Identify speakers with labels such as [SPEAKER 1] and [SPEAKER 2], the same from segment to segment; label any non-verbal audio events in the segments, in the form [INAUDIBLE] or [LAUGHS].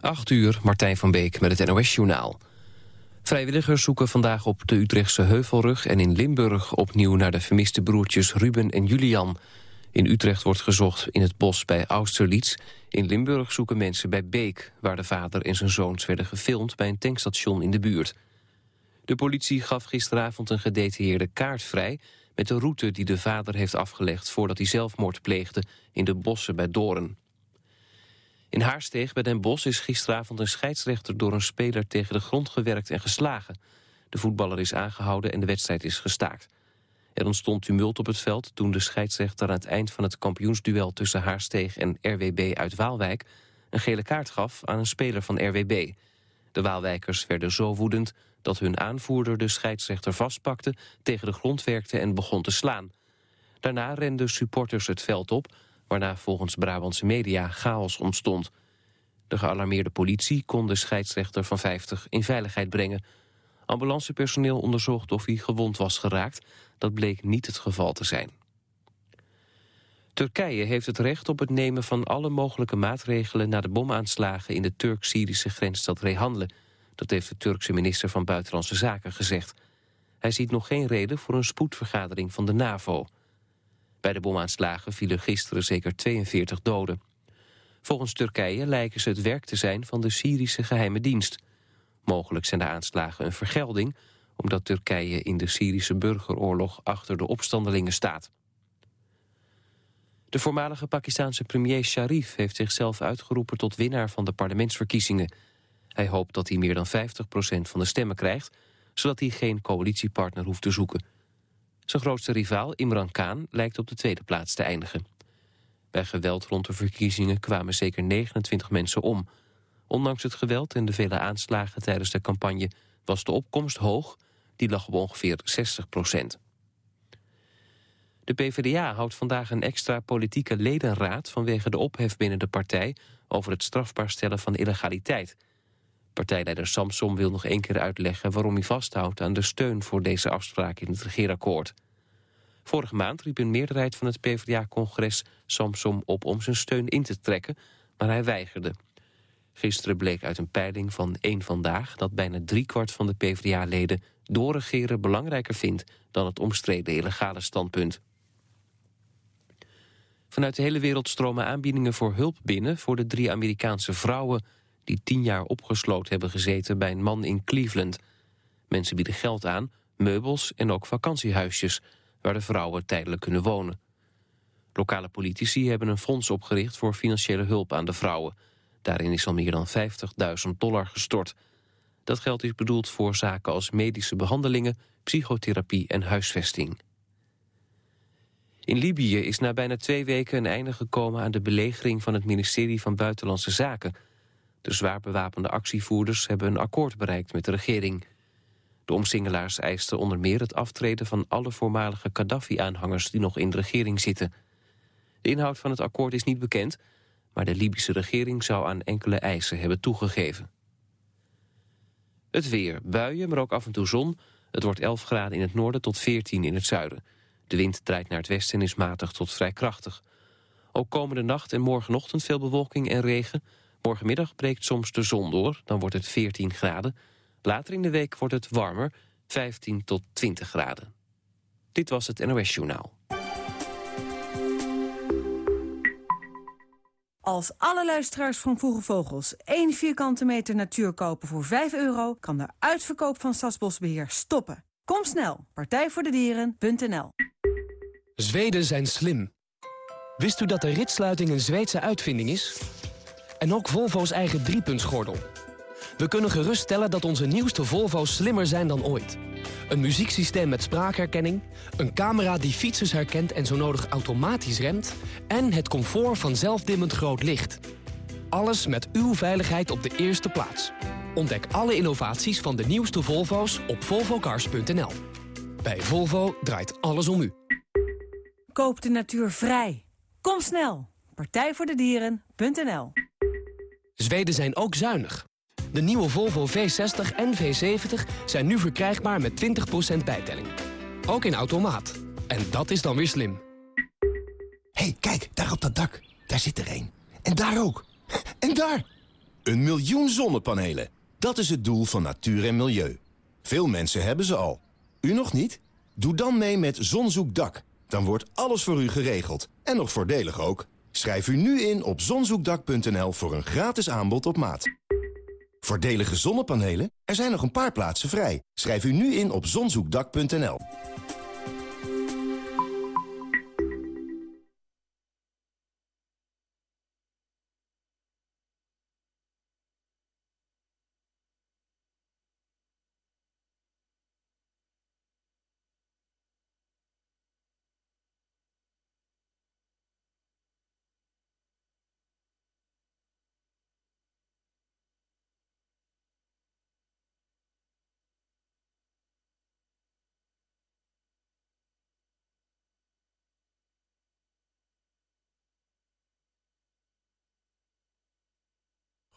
[SPEAKER 1] 8 uur, Martijn van Beek met het NOS-journaal. Vrijwilligers zoeken vandaag op de Utrechtse Heuvelrug en in Limburg opnieuw naar de vermiste broertjes Ruben en Julian. In Utrecht wordt gezocht in het bos bij Austerlitz. In Limburg zoeken mensen bij Beek, waar de vader en zijn zoons werden gefilmd bij een tankstation in de buurt. De politie gaf gisteravond een gedetailleerde kaart vrij met de route die de vader heeft afgelegd voordat hij zelfmoord pleegde in de bossen bij Doorn. In Haarsteeg bij Den Bosch is gisteravond een scheidsrechter door een speler tegen de grond gewerkt en geslagen. De voetballer is aangehouden en de wedstrijd is gestaakt. Er ontstond tumult op het veld toen de scheidsrechter aan het eind van het kampioensduel tussen Haarsteeg en RWB uit Waalwijk een gele kaart gaf aan een speler van RWB. De Waalwijkers werden zo woedend dat hun aanvoerder de scheidsrechter vastpakte, tegen de grond werkte en begon te slaan. Daarna renden supporters het veld op waarna volgens Brabantse media chaos ontstond. De gealarmeerde politie kon de scheidsrechter van 50 in veiligheid brengen. Ambulancepersoneel onderzocht of hij gewond was geraakt. Dat bleek niet het geval te zijn. Turkije heeft het recht op het nemen van alle mogelijke maatregelen... na de bomaanslagen in de Turk-Syrische grensstad Rehanle. Dat heeft de Turkse minister van Buitenlandse Zaken gezegd. Hij ziet nog geen reden voor een spoedvergadering van de NAVO. Bij de bomaanslagen vielen gisteren zeker 42 doden. Volgens Turkije lijken ze het werk te zijn van de Syrische geheime dienst. Mogelijk zijn de aanslagen een vergelding... omdat Turkije in de Syrische burgeroorlog achter de opstandelingen staat. De voormalige Pakistanse premier Sharif heeft zichzelf uitgeroepen... tot winnaar van de parlementsverkiezingen. Hij hoopt dat hij meer dan 50% van de stemmen krijgt... zodat hij geen coalitiepartner hoeft te zoeken... Zijn grootste rivaal, Imran Khan, lijkt op de tweede plaats te eindigen. Bij geweld rond de verkiezingen kwamen zeker 29 mensen om. Ondanks het geweld en de vele aanslagen tijdens de campagne... was de opkomst hoog, die lag op ongeveer 60 procent. De PvdA houdt vandaag een extra politieke ledenraad... vanwege de ophef binnen de partij over het strafbaar stellen van illegaliteit. Partijleider Samsom wil nog één keer uitleggen waarom hij vasthoudt aan de steun voor deze afspraak in het regeerakkoord. Vorige maand riep een meerderheid van het PvdA-congres Samsom op om zijn steun in te trekken, maar hij weigerde. Gisteren bleek uit een peiling van één Vandaag dat bijna driekwart van de PvdA-leden doorregeren belangrijker vindt dan het omstreden illegale standpunt. Vanuit de hele wereld stromen aanbiedingen voor hulp binnen voor de drie Amerikaanse vrouwen die tien jaar opgesloten hebben gezeten bij een man in Cleveland. Mensen bieden geld aan, meubels en ook vakantiehuisjes... waar de vrouwen tijdelijk kunnen wonen. Lokale politici hebben een fonds opgericht voor financiële hulp aan de vrouwen. Daarin is al meer dan 50.000 dollar gestort. Dat geld is bedoeld voor zaken als medische behandelingen, psychotherapie en huisvesting. In Libië is na bijna twee weken een einde gekomen aan de belegering van het ministerie van Buitenlandse Zaken. De zwaar bewapende actievoerders hebben een akkoord bereikt met de regering. De omsingelaars eisten onder meer het aftreden van alle voormalige Gaddafi-aanhangers die nog in de regering zitten. De inhoud van het akkoord is niet bekend, maar de Libische regering zou aan enkele eisen hebben toegegeven. Het weer, buien, maar ook af en toe zon. Het wordt 11 graden in het noorden tot 14 in het zuiden. De wind draait naar het westen en is matig tot vrij krachtig. Ook komende nacht en morgenochtend veel bewolking en regen. Morgenmiddag breekt soms de zon door, dan wordt het 14 graden. Later in de week wordt het warmer, 15 tot 20 graden. Dit was het NOS Journaal.
[SPEAKER 2] Als alle luisteraars van Vroege Vogels één vierkante meter natuur kopen voor 5 euro... kan de uitverkoop van Stadsbosbeheer stoppen. Kom snel, partijvoordedieren.nl
[SPEAKER 3] Zweden zijn slim. Wist u dat de ritsluiting een Zweedse uitvinding is? En ook Volvo's eigen driepuntsgordel. We kunnen geruststellen dat onze nieuwste Volvo's slimmer zijn dan ooit. Een muzieksysteem met spraakherkenning, een camera die fietsers herkent en zo nodig automatisch remt... en het comfort van zelfdimmend groot licht. Alles met uw veiligheid op de eerste plaats. Ontdek alle innovaties van de nieuwste Volvo's op volvocars.nl. Bij Volvo draait alles om u.
[SPEAKER 2] Koop de natuur vrij. Kom snel. Partijvoordedieren.nl
[SPEAKER 3] Zweden zijn ook zuinig. De nieuwe Volvo V60 en V70 zijn nu verkrijgbaar met 20% bijtelling. Ook in automaat. En dat is dan weer slim.
[SPEAKER 4] hey, kijk, daar op dat dak. Daar zit er één. En daar ook. En daar! Een miljoen zonnepanelen. Dat is het doel van natuur en milieu. Veel mensen hebben ze al. U nog niet? Doe dan mee met Zonzoekdak. Dan wordt alles voor u geregeld. En nog voordelig ook. Schrijf u nu in op zonzoekdak.nl voor een gratis aanbod op maat. Voordelige zonnepanelen? Er zijn nog een paar plaatsen vrij. Schrijf u nu in op zonzoekdak.nl.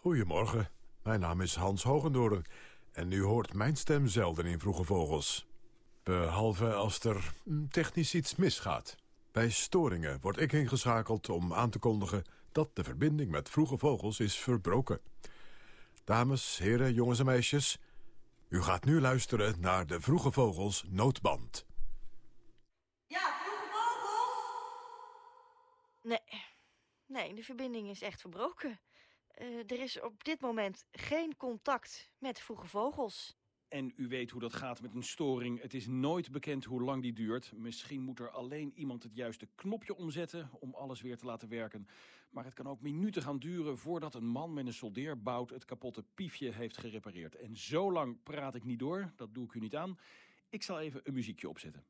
[SPEAKER 5] Goedemorgen, mijn naam is Hans Hogendoorn en u hoort mijn stem zelden in Vroege Vogels. Behalve als er hm, technisch iets misgaat. Bij storingen word ik ingeschakeld om aan te kondigen dat de verbinding met Vroege Vogels is verbroken. Dames, heren, jongens en meisjes, u gaat nu luisteren naar de Vroege Vogels noodband.
[SPEAKER 6] Ja, Vroege Vogels! Nee, nee, de verbinding is echt verbroken. Uh, er is op dit moment geen contact met vroege vogels.
[SPEAKER 7] En u weet hoe dat gaat met een storing. Het is nooit bekend hoe lang die duurt. Misschien moet er alleen iemand het juiste knopje omzetten om alles weer te laten werken. Maar het kan ook minuten gaan duren voordat een man met een soldeerbout het kapotte piefje heeft gerepareerd. En zo lang praat ik niet door, dat doe ik u niet aan. Ik zal even een muziekje opzetten.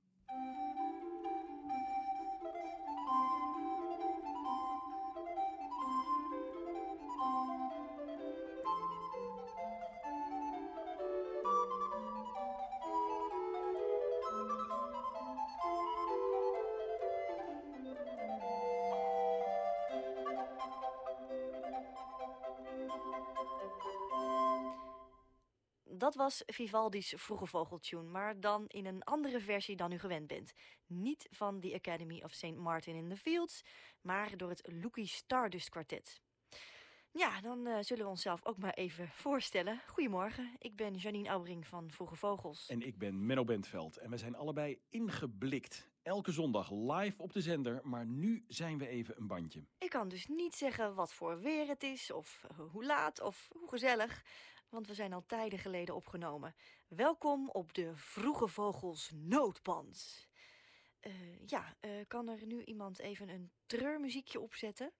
[SPEAKER 6] Dat was Vivaldi's Vroege Vogeltune, maar dan in een andere versie dan u gewend bent. Niet van The Academy of St. Martin in the Fields, maar door het Lucky Stardust Quartet. Ja, dan uh, zullen we onszelf ook maar even voorstellen. Goedemorgen, ik ben Janine Aubring van Vroege Vogels.
[SPEAKER 7] En ik ben Menno Bentveld en we zijn allebei ingeblikt. Elke zondag live op de zender, maar nu zijn we even een bandje.
[SPEAKER 6] Ik kan dus niet zeggen wat voor weer het is, of hoe laat, of hoe gezellig want we zijn al tijden geleden opgenomen. Welkom op de Vroege Vogels Noodband. Uh, ja, uh, kan er nu iemand even een treurmuziekje opzetten?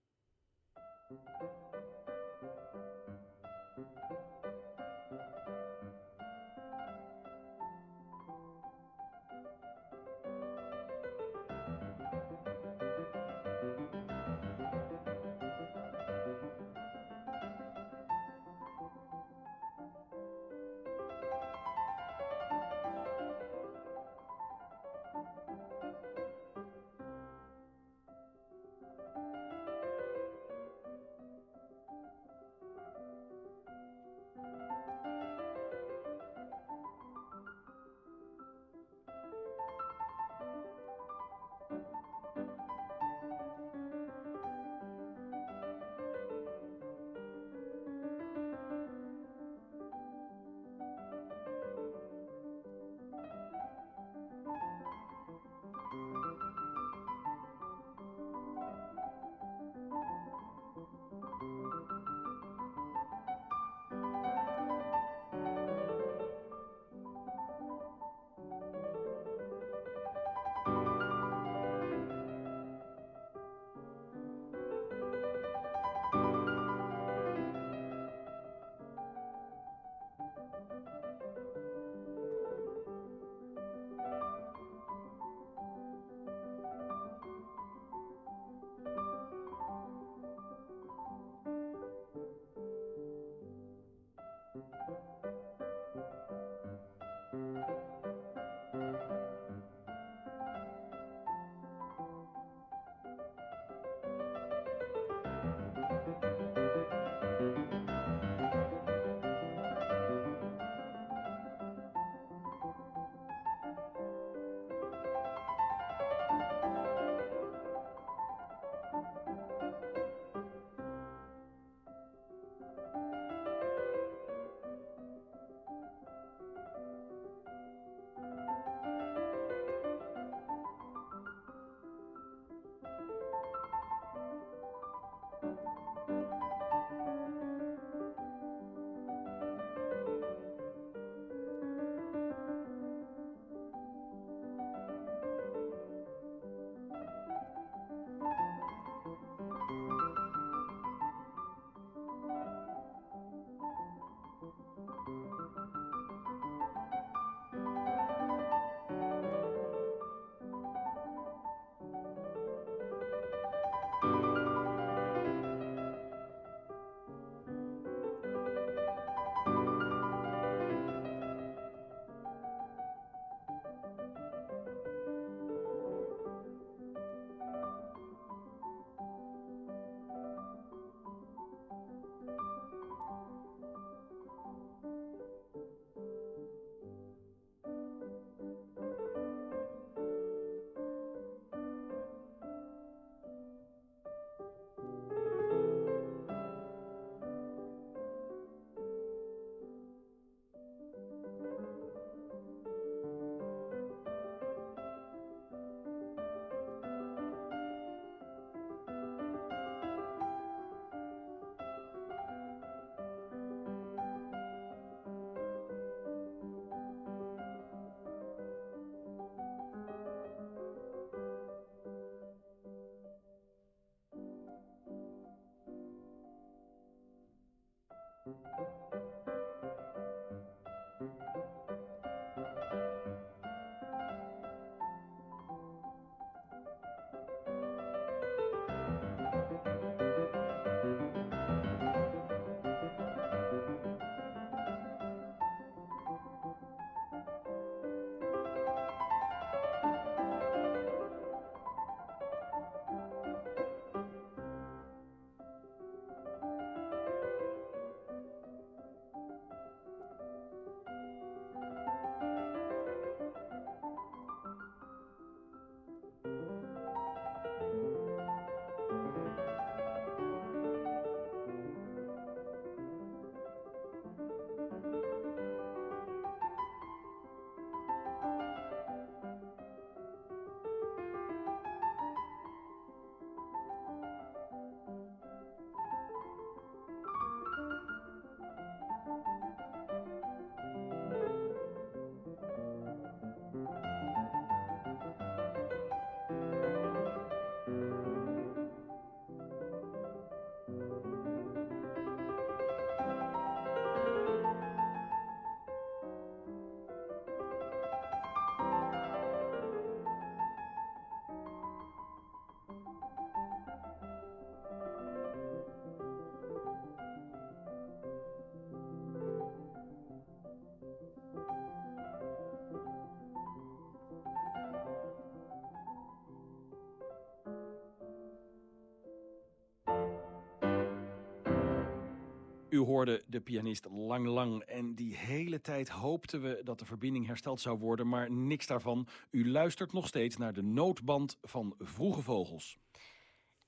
[SPEAKER 7] U hoorde de pianist Lang Lang en die hele tijd hoopten we dat de verbinding hersteld zou worden, maar niks daarvan. U luistert nog steeds naar de noodband van Vroege Vogels.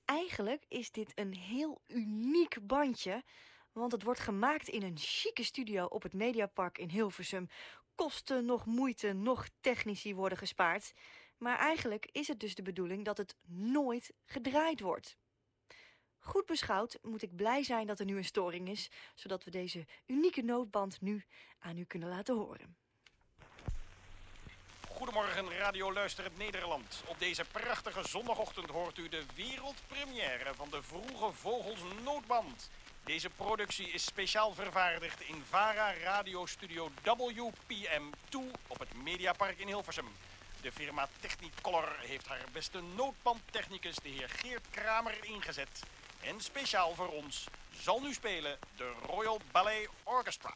[SPEAKER 6] Eigenlijk is dit een heel uniek bandje, want het wordt gemaakt in een chique studio op het Mediapark in Hilversum. Kosten, nog moeite, nog technici worden gespaard. Maar eigenlijk is het dus de bedoeling dat het nooit gedraaid wordt. Goed beschouwd moet ik blij zijn dat er nu een storing is, zodat we deze unieke noodband nu aan u kunnen laten horen.
[SPEAKER 7] Goedemorgen Radio Luisterend Nederland. Op deze prachtige zondagochtend hoort u de wereldpremière van de Vroege Vogels Noodband. Deze productie is speciaal vervaardigd in VARA Radio Studio WPM2 op het Mediapark in Hilversum. De firma Technicolor heeft haar beste noodbandtechnicus, de heer Geert Kramer, ingezet. En speciaal voor ons zal nu spelen de Royal Ballet Orchestra.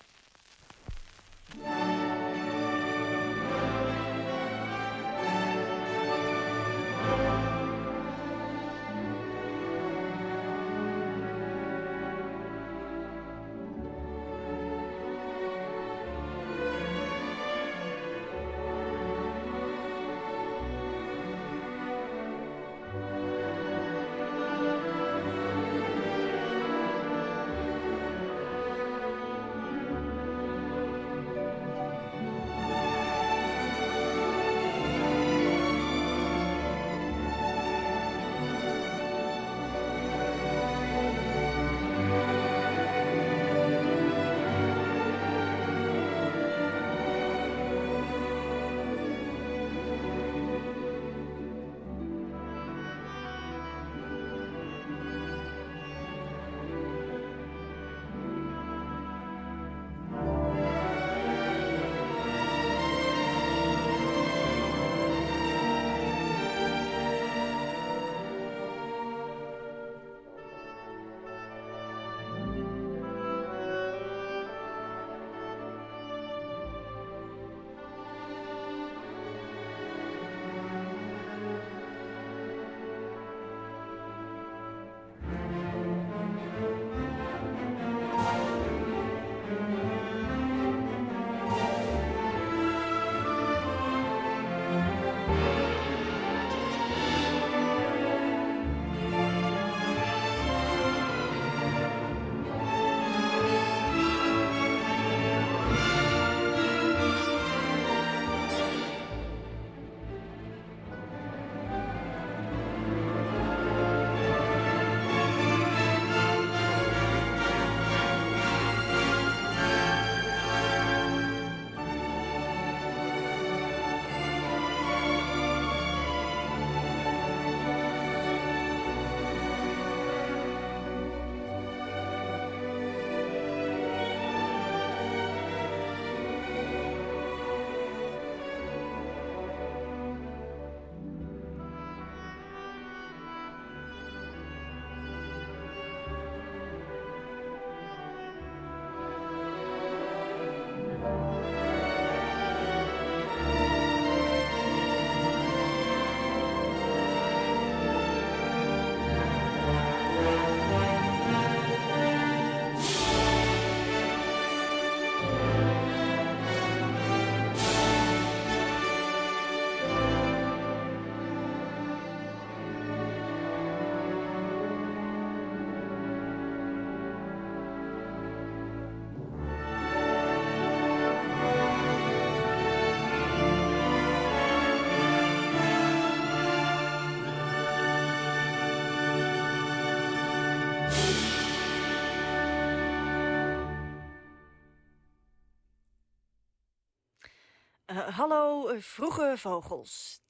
[SPEAKER 6] Hallo, uh, vroege vogels.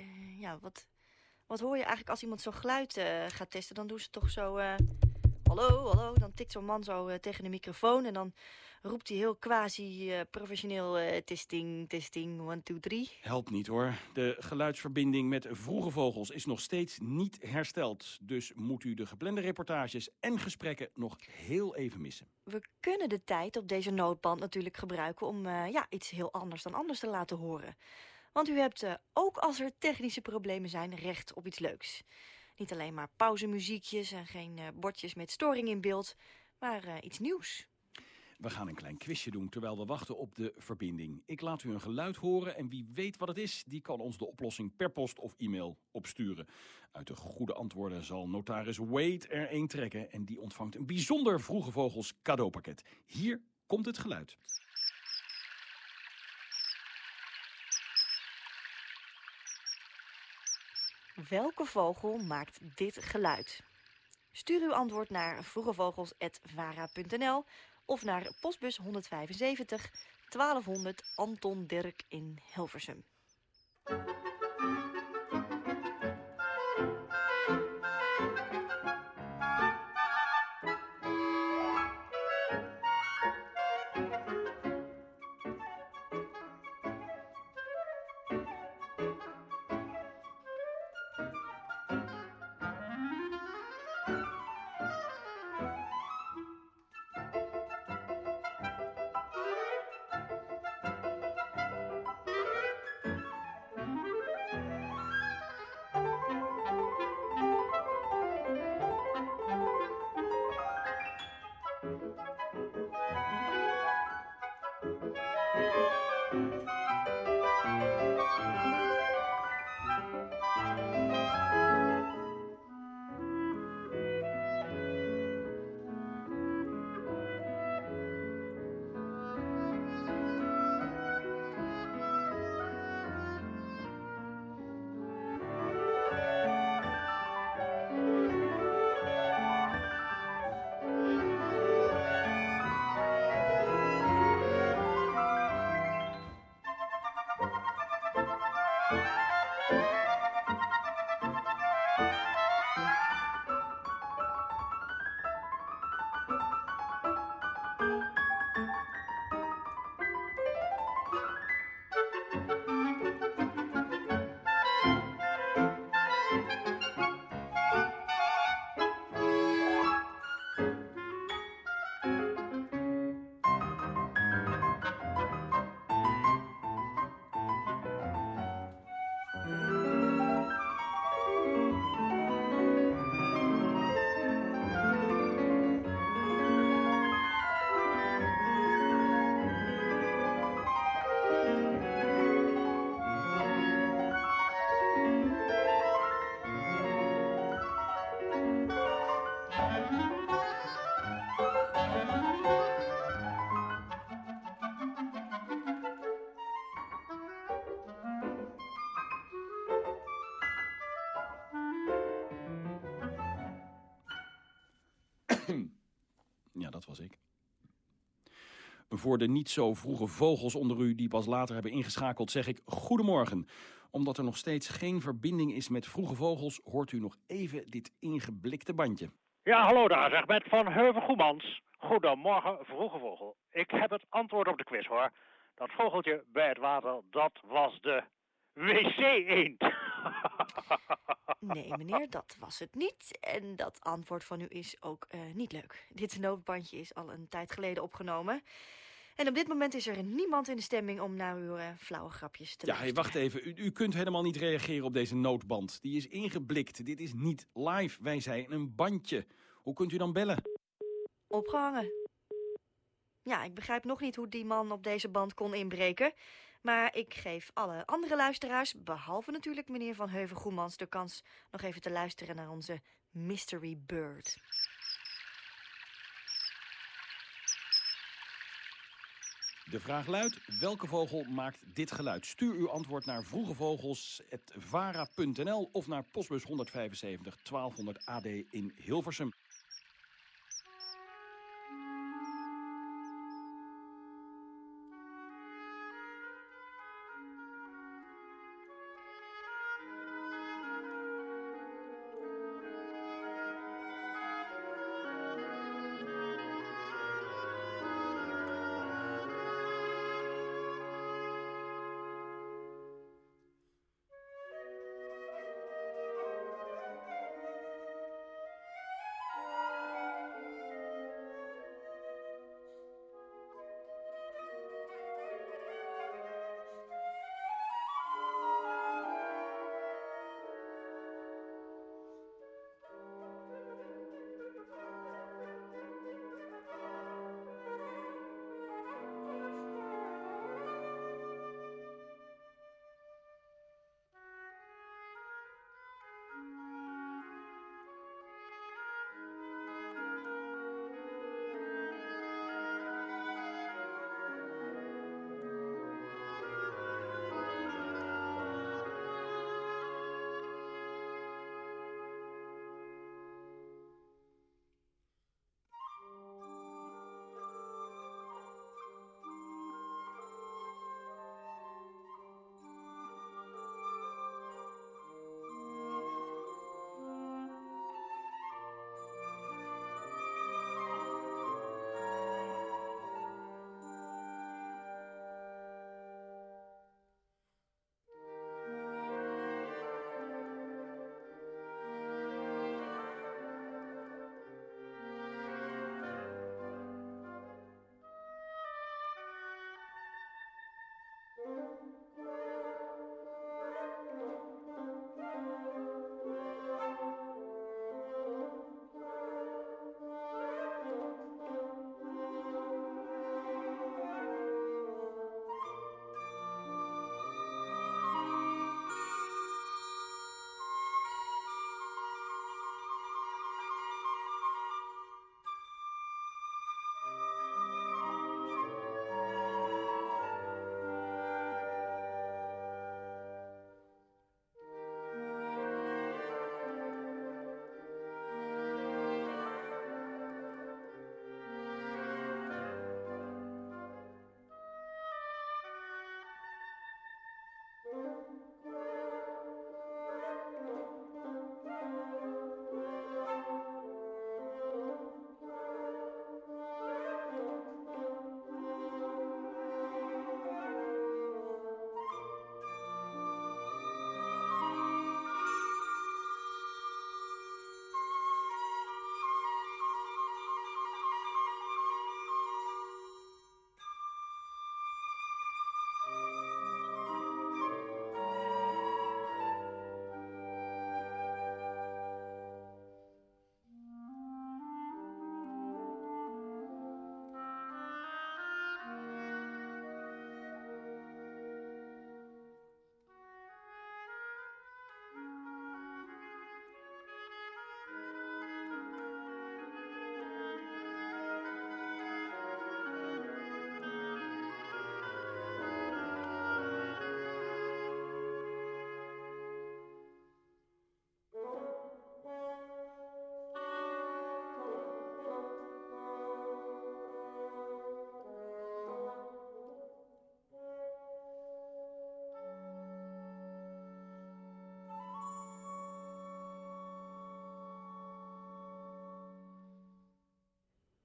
[SPEAKER 6] Uh, ja, wat, wat hoor je eigenlijk als iemand zo'n geluid gaat testen? Dan doen ze toch zo... hallo, hallo. Dan tikt zo'n man zo tegen de microfoon en dan roept hij heel quasi-professioneel uh, testing, testing, 1, 2, 3.
[SPEAKER 7] Helpt niet hoor. De geluidsverbinding met vroege vogels is nog steeds niet hersteld. Dus moet u de geplande reportages en gesprekken nog heel even missen.
[SPEAKER 6] We kunnen de tijd op deze noodband natuurlijk gebruiken om uh, ja, iets heel anders dan anders te laten horen. Want u hebt uh, ook als er technische problemen zijn recht op iets leuks. Niet alleen maar pauzemuziekjes en geen bordjes met storing in beeld, maar iets nieuws.
[SPEAKER 7] We gaan een klein quizje doen terwijl we wachten op de verbinding. Ik laat u een geluid horen en wie weet wat het is... die kan ons de oplossing per post of e-mail opsturen. Uit de goede antwoorden zal notaris Wade er één trekken... en die ontvangt een bijzonder Vroege Vogels cadeaupakket. Hier komt het geluid.
[SPEAKER 6] Welke vogel maakt dit geluid? Stuur uw antwoord naar vroegevogels.vara.nl of naar postbus 175 1200 Anton Dirk in Hilversum.
[SPEAKER 7] Ik. Voor de niet zo vroege vogels onder u die pas later hebben ingeschakeld zeg ik goedemorgen. Omdat er nog steeds geen verbinding is met vroege vogels hoort u nog even dit ingeblikte bandje.
[SPEAKER 8] Ja, hallo daar, zeg met Van Heuven Goemans. Goedemorgen, vroege vogel. Ik heb het antwoord op de quiz hoor. Dat vogeltje bij het water, dat was de wc-eend. [LAUGHS]
[SPEAKER 6] Nee, meneer, dat was het niet. En dat antwoord van u is ook uh, niet leuk. Dit noodbandje is al een tijd geleden opgenomen. En op dit moment is er niemand in de stemming om naar uw uh, flauwe grapjes te
[SPEAKER 7] ja,
[SPEAKER 6] luisteren.
[SPEAKER 7] Ja, wacht even. U, u, kunt helemaal niet reageren op deze noodband. Die is ingeblikt. Dit is niet live. Wij zijn een bandje. Hoe kunt u dan bellen?
[SPEAKER 6] Opgehangen. Ja, ik begrijp nog niet hoe die man op deze band kon inbreken. Maar ik geef alle andere luisteraars, behalve natuurlijk meneer Van Heuvel-Goemans... de kans nog even te luisteren naar onze Mystery Bird.
[SPEAKER 7] De vraag luidt, welke vogel maakt dit geluid? Stuur uw antwoord naar vroegevogels.vara.nl of naar postbus 175 1200 AD in Hilversum.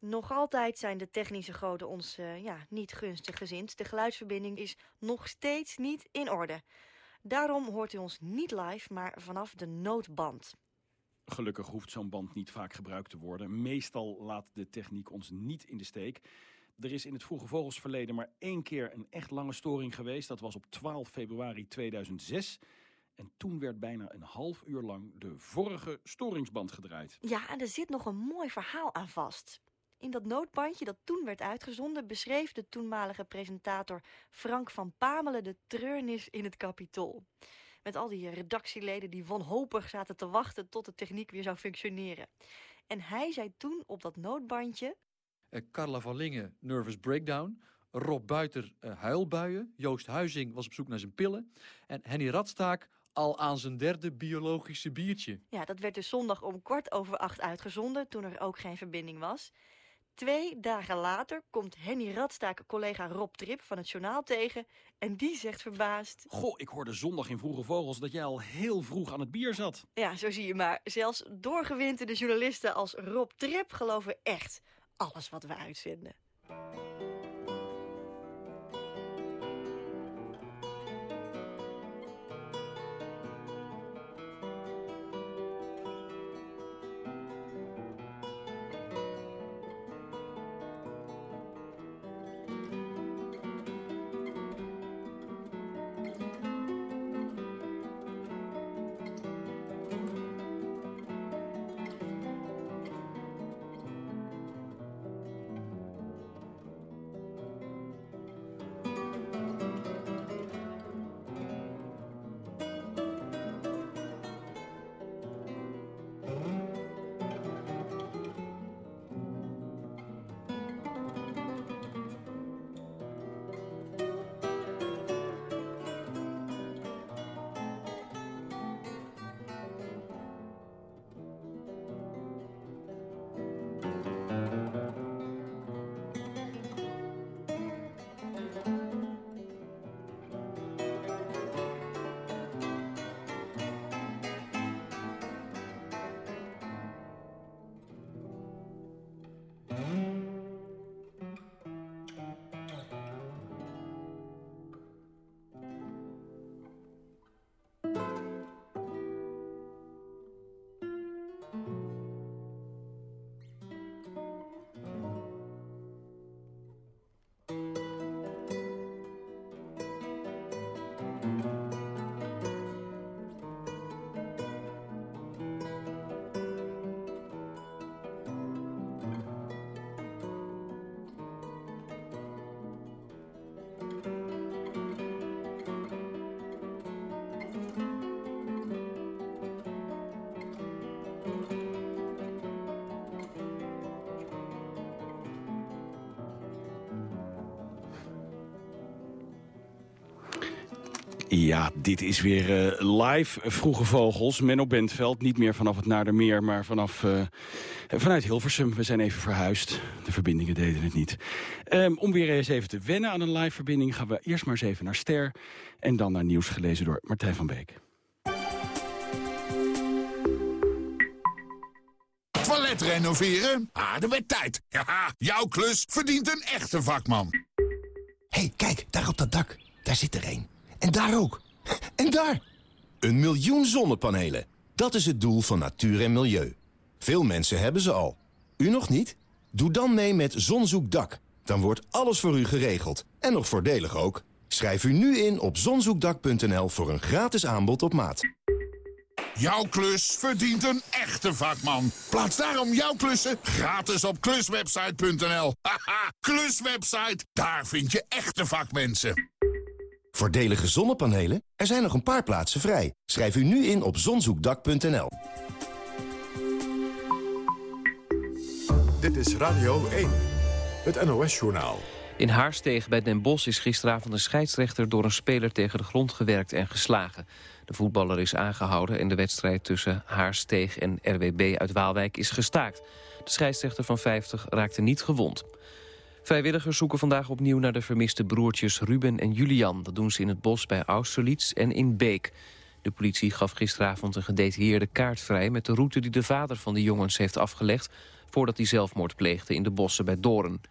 [SPEAKER 6] Nog altijd zijn de technische goden ons uh, ja, niet gunstig gezind. De geluidsverbinding is nog steeds niet in orde. Daarom hoort u ons niet live, maar vanaf de noodband.
[SPEAKER 7] Gelukkig hoeft zo'n band niet vaak gebruikt te worden. Meestal laat de techniek ons niet in de steek. Er is in het vroege vogelsverleden maar één keer een echt lange storing geweest. Dat was op 12 februari 2006. En toen werd bijna een half uur lang de vorige storingsband gedraaid.
[SPEAKER 6] Ja, en er zit nog een mooi verhaal aan vast. In dat noodbandje dat toen werd uitgezonden... beschreef de toenmalige presentator Frank van Pamelen... de treurnis in het kapitol. Met al die redactieleden die wanhopig zaten te wachten... tot de techniek weer zou functioneren. En hij zei toen op dat noodbandje...
[SPEAKER 9] Uh, Carla van Lingen, nervous breakdown. Rob Buiter, uh, huilbuien. Joost Huizing was op zoek naar zijn pillen. En Henny Radstaak al aan zijn derde biologische biertje.
[SPEAKER 6] Ja, dat werd dus zondag om kwart over acht uitgezonden... toen er ook geen verbinding was... Twee dagen later komt Henny Radstaak collega Rob Trip van het journaal tegen... en die zegt verbaasd...
[SPEAKER 7] Goh, ik hoorde zondag in Vroege Vogels dat jij al heel vroeg aan het bier zat.
[SPEAKER 6] Ja, zo zie je maar. Zelfs doorgewinterde journalisten als Rob Trip geloven echt alles wat we uitzenden.
[SPEAKER 7] Ja, dit is weer uh, live Vroege Vogels. Menno Bentveld, niet meer vanaf het Naardermeer, maar vanaf, uh, vanuit Hilversum. We zijn even verhuisd. De verbindingen deden het niet. Um, om weer eens even te wennen aan een live verbinding... gaan we eerst maar eens even naar Ster... en dan naar nieuws gelezen door Martijn van Beek.
[SPEAKER 10] Toilet renoveren? Ah, de werd tijd. [LAUGHS] Ja, jouw klus verdient een echte vakman.
[SPEAKER 4] Hé, hey, kijk, daar op dat dak. Daar zit er een. En daar ook. En daar! Een miljoen zonnepanelen. Dat is het doel van natuur en milieu. Veel mensen hebben ze al. U nog niet? Doe dan mee met Zonzoekdak. Dan wordt alles voor u geregeld. En nog voordelig ook. Schrijf u nu in op zonzoekdak.nl voor een gratis aanbod op maat.
[SPEAKER 10] Jouw klus verdient een echte vakman. Plaats daarom jouw klussen gratis op kluswebsite.nl. [LAUGHS] Haha, kluswebsite, daar vind je echte vakmensen.
[SPEAKER 4] Voordelige zonnepanelen? Er zijn nog een paar plaatsen vrij. Schrijf u nu in op zonzoekdak.nl.
[SPEAKER 5] Dit is Radio 1, het NOS-journaal.
[SPEAKER 1] In Haarsteeg bij Den Bosch is gisteravond een scheidsrechter door een speler tegen de grond gewerkt en geslagen. De voetballer is aangehouden en de wedstrijd tussen Haarsteeg en RWB uit Waalwijk is gestaakt. De scheidsrechter van 50 raakte niet gewond. Vrijwilligers zoeken vandaag opnieuw naar de vermiste broertjes Ruben en Julian. Dat doen ze in het bos bij Austerlitz en in Beek. De politie gaf gisteravond een gedetailleerde kaart vrij... met de route die de vader van de jongens heeft afgelegd... voordat hij zelfmoord pleegde in de bossen bij Doorn.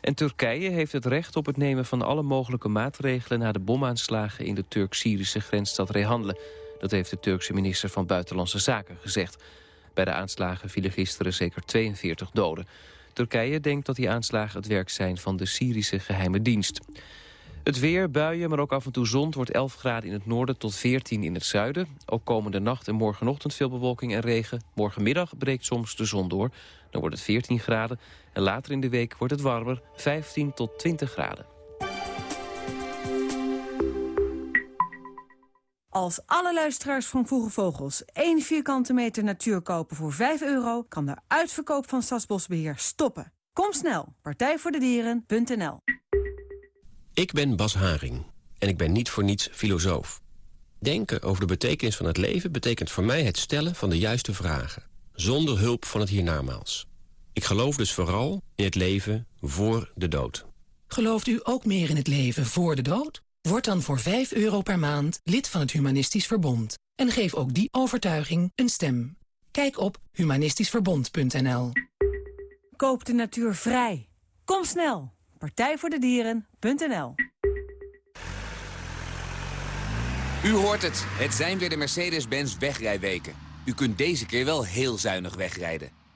[SPEAKER 1] En Turkije heeft het recht op het nemen van alle mogelijke maatregelen... na de bomaanslagen in de Turk-Syrische grensstad Rehanle. Dat heeft de Turkse minister van Buitenlandse Zaken gezegd. Bij de aanslagen vielen gisteren zeker 42 doden. Turkije denkt dat die aanslagen het werk zijn van de Syrische geheime dienst. Het weer, buien, maar ook af en toe zon. wordt 11 graden in het noorden tot 14 in het zuiden. Ook komende nacht en morgenochtend veel bewolking en regen. Morgenmiddag breekt soms de zon door. Dan wordt het 14 graden. En later in de week wordt het warmer, 15 tot 20 graden.
[SPEAKER 2] Als alle luisteraars van Vroege Vogels één vierkante meter natuur kopen voor 5 euro... kan de uitverkoop van Stadsbosbeheer stoppen. Kom snel, partijvoordedieren.nl
[SPEAKER 11] Ik ben Bas Haring en ik ben niet voor niets filosoof. Denken over de betekenis van het leven betekent voor mij het stellen van de juiste vragen. Zonder hulp van het hiernamaals. Ik geloof dus vooral in het leven voor de dood.
[SPEAKER 12] Gelooft u ook meer in het leven voor de dood? Word dan voor 5 euro per maand lid van het Humanistisch Verbond. En geef ook die overtuiging een stem. Kijk op humanistischverbond.nl
[SPEAKER 2] Koop de natuur vrij. Kom snel. Partijvoordedieren.nl
[SPEAKER 13] U hoort het. Het zijn weer de Mercedes-Benz wegrijweken. U kunt deze keer wel heel zuinig wegrijden.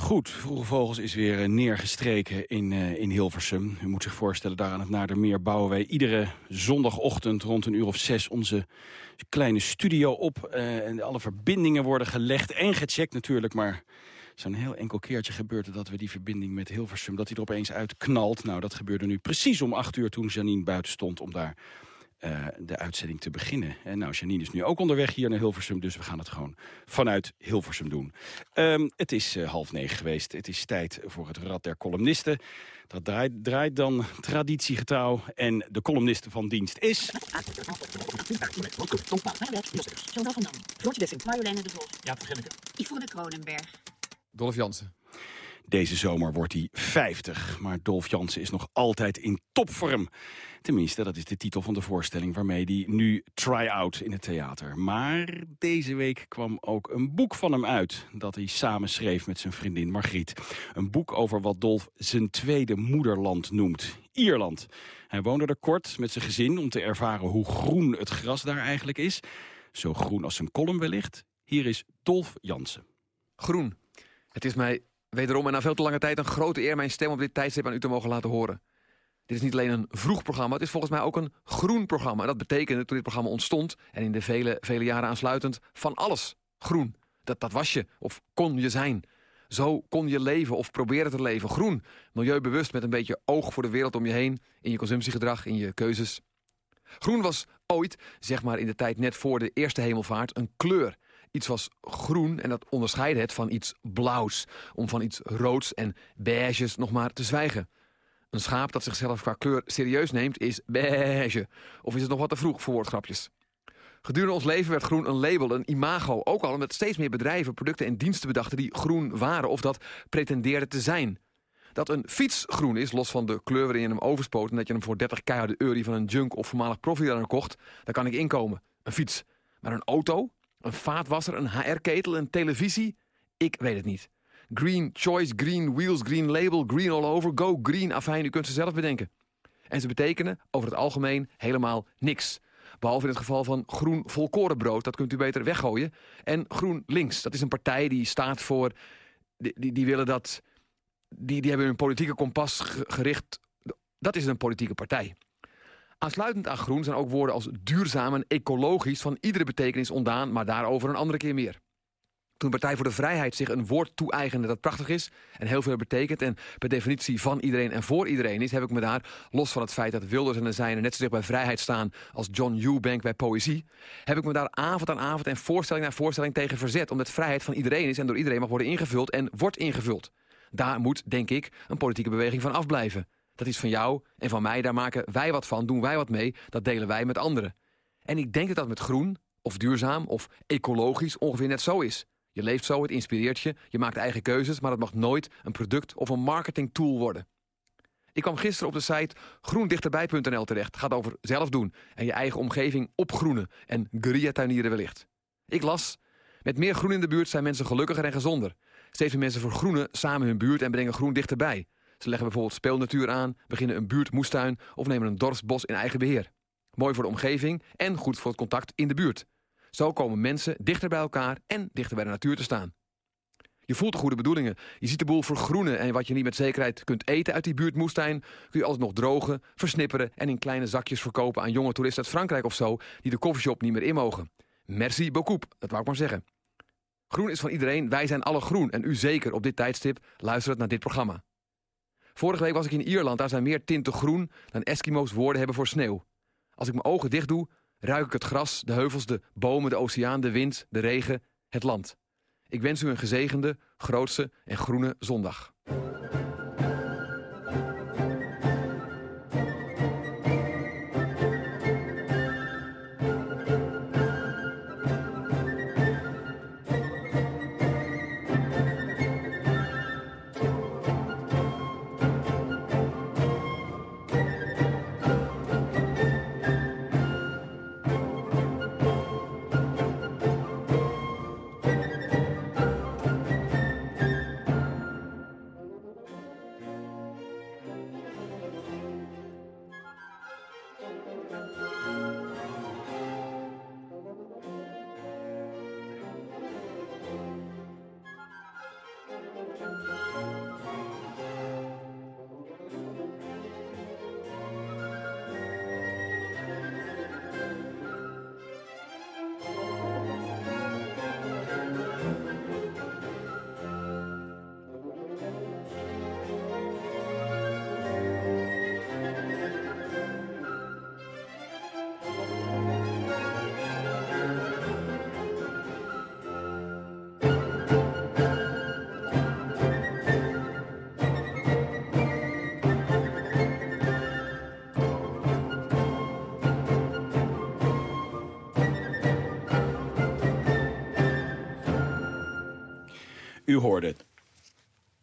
[SPEAKER 7] Goed, Vroege Vogels is weer eh, neergestreken in, uh, in Hilversum. U moet zich voorstellen, daar aan het Nadermeer bouwen wij iedere zondagochtend rond een uur of zes onze kleine studio op. Uh, en alle verbindingen worden gelegd en gecheckt natuurlijk, maar zo'n heel enkel keertje gebeurde dat we die verbinding met Hilversum, dat die er opeens uitknalt. Nou, dat gebeurde nu precies om acht uur toen Janine buiten stond om daar uh, de uitzending te beginnen. En nou, Janine is nu ook onderweg hier naar Hilversum, dus we gaan het gewoon vanuit Hilversum doen. Um, het is uh, half negen geweest. Het is tijd voor het Rad der Columnisten. Dat draait, draait dan traditiegetrouw en de columniste van dienst is...
[SPEAKER 14] Chantal van Dam, Floortje Dessing, Marjoleine de Vos. Kronenberg.
[SPEAKER 9] Dolph Jansen.
[SPEAKER 7] Deze zomer wordt hij 50, maar Dolph Jansen is nog altijd in topvorm. Tenminste, dat is de titel van de voorstelling waarmee hij nu try-out in het theater. Maar deze week kwam ook een boek van hem uit... dat hij samen schreef met zijn vriendin Margriet. Een boek over wat Dolph zijn tweede moederland noemt. Ierland. Hij woonde er kort met zijn gezin om te ervaren hoe groen het gras daar eigenlijk is. Zo groen als zijn column wellicht. Hier is Dolph Jansen.
[SPEAKER 15] Groen. Het is mij wederom en na veel te lange tijd een grote eer... mijn stem op dit tijdstip aan u te mogen laten horen. Dit is niet alleen een vroeg programma, het is volgens mij ook een groen programma. En dat betekende toen dit programma ontstond... en in de vele, vele jaren aansluitend, van alles groen. Dat, dat was je, of kon je zijn. Zo kon je leven of proberen te leven. Groen, milieubewust met een beetje oog voor de wereld om je heen... in je consumptiegedrag, in je keuzes. Groen was ooit, zeg maar in de tijd net voor de eerste hemelvaart, een kleur... Iets was groen en dat onderscheidde het van iets blauws. Om van iets roods en beiges nog maar te zwijgen. Een schaap dat zichzelf qua kleur serieus neemt is beige. Of is het nog wat te vroeg voor woordgrapjes? Gedurende ons leven werd groen een label, een imago. Ook al omdat steeds meer bedrijven, producten en diensten bedachten die groen waren of dat pretendeerden te zijn. Dat een fiets groen is, los van de kleur waarin je hem overspoot... en dat je hem voor 30 keiharde euro van een junk of voormalig profiler kocht... daar kan ik inkomen. Een fiets. Maar een auto? Een vaatwasser? Een HR-ketel? Een televisie? Ik weet het niet. Green choice, green wheels, green label, green all over, go green. Afijn, u kunt ze zelf bedenken. En ze betekenen over het algemeen helemaal niks. Behalve in het geval van groen volkorenbrood, dat kunt u beter weggooien. En groen links, dat is een partij die staat voor... Die, die, die willen dat... Die, die hebben hun politieke kompas gericht... Dat is een politieke partij. Aansluitend aan groen zijn ook woorden als duurzaam en ecologisch... van iedere betekenis ontdaan, maar daarover een andere keer meer. Toen Partij voor de Vrijheid zich een woord toe-eigende dat prachtig is... en heel veel betekent en per definitie van iedereen en voor iedereen is... heb ik me daar, los van het feit dat Wilders en de zijnen net zo dicht bij vrijheid staan... als John Eubank bij poëzie... heb ik me daar avond aan avond en voorstelling na voorstelling tegen verzet... omdat vrijheid van iedereen is en door iedereen mag worden ingevuld en wordt ingevuld. Daar moet, denk ik, een politieke beweging van afblijven. Dat is van jou en van mij, daar maken wij wat van, doen wij wat mee, dat delen wij met anderen. En ik denk dat dat met groen, of duurzaam, of ecologisch ongeveer net zo is. Je leeft zo, het inspireert je, je maakt eigen keuzes... maar het mag nooit een product of een marketingtool worden. Ik kwam gisteren op de site groendichterbij.nl terecht. Gaat over zelf doen en je eigen omgeving opgroenen... en guerrilla-tuinieren wellicht. Ik las, met meer groen in de buurt zijn mensen gelukkiger en gezonder. Steeds meer mensen vergroenen samen hun buurt en brengen groen dichterbij. Ze leggen bijvoorbeeld speelnatuur aan, beginnen een buurtmoestuin... of nemen een dorpsbos in eigen beheer. Mooi voor de omgeving en goed voor het contact in de buurt. Zo komen mensen dichter bij elkaar en dichter bij de natuur te staan. Je voelt de goede bedoelingen. Je ziet de boel vergroenen en wat je niet met zekerheid kunt eten uit die buurtmoestuin... kun je altijd nog drogen, versnipperen en in kleine zakjes verkopen aan jonge toeristen uit Frankrijk of zo... die de koffieshop niet meer in mogen. Merci beaucoup, dat wou ik maar zeggen. Groen is van iedereen, wij zijn alle groen en u zeker op dit tijdstip luistert naar dit programma. Vorige week was ik in Ierland, daar zijn meer tinten groen dan Eskimo's woorden hebben voor sneeuw. Als ik mijn ogen dicht doe, ruik ik het gras, de heuvels, de bomen, de oceaan, de wind, de regen, het land. Ik wens u een gezegende, grootse en groene zondag.
[SPEAKER 7] U hoorde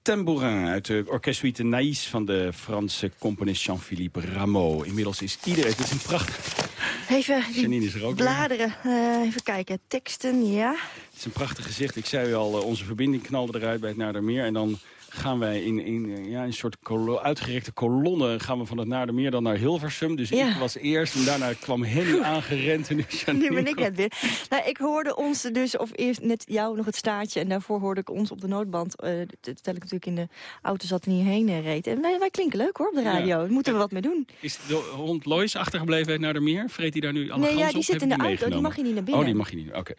[SPEAKER 7] Tambourin uit de orkestsuite Naïs van de Franse componist Jean-Philippe Rameau. Inmiddels is iedereen... Het is een prachtig...
[SPEAKER 6] Even die
[SPEAKER 7] er
[SPEAKER 6] bladeren. Eh, even kijken. Teksten, ja.
[SPEAKER 7] Het is een prachtig gezicht. Ik zei u al, eh, onze verbinding knalde eruit bij het Naardermeer. En dan gaan wij in, in eh, ja, een soort kolo- uitgerekte kolonne... gaan we van het Naardermeer dan naar Hilversum. Dus
[SPEAKER 6] Ja.
[SPEAKER 7] ik was eerst en daarna kwam Henny aangerend. En nu
[SPEAKER 6] ben ik net weer. Nou, ik hoorde ons dus, of eerst net jou nog het staartje... en daarvoor hoorde ik ons op de noodband... eh, terwijl ik natuurlijk in de auto zat en hierheen eh, reed. En wij, wij klinken leuk hoor op de radio. Daar moeten we wat mee doen.
[SPEAKER 7] Is de hond Lois achtergebleven bij het Naardermeer? Vreet hij daar nu alle
[SPEAKER 6] Nee, ja, die
[SPEAKER 7] op?
[SPEAKER 6] zit in de auto. Die mag je niet naar binnen.
[SPEAKER 7] Oh, die mag je niet. Oké.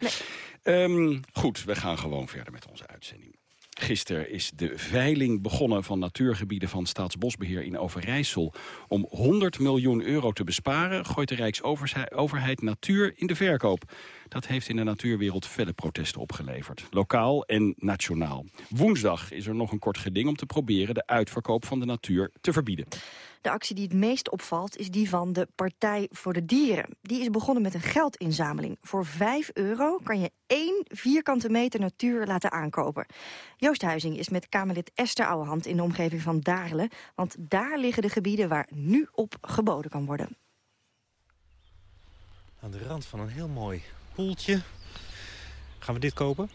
[SPEAKER 7] Ehm, goed, we gaan gewoon verder met onze uitzending. Gisteren is de veiling begonnen van natuurgebieden van Staatsbosbeheer in Overijssel. Om 100 miljoen euro te besparen gooit de Rijksoverheid natuur in de verkoop. Dat heeft in de natuurwereld felle protesten opgeleverd. Lokaal en nationaal. Woensdag is er nog een kort geding om te proberen de uitverkoop van de natuur te verbieden.
[SPEAKER 6] De actie die het meest opvalt is die van de Partij voor de Dieren. Die is begonnen met een geldinzameling. Voor 5 euro kan je één vierkante meter natuur laten aankopen. Joost Huizing is met Kamerlid Esther Ouwehand in de omgeving van Daarle. Want daar liggen de gebieden waar nu op geboden kan worden.
[SPEAKER 16] Aan de rand van een heel mooi poeltje. Gaan we dit kopen?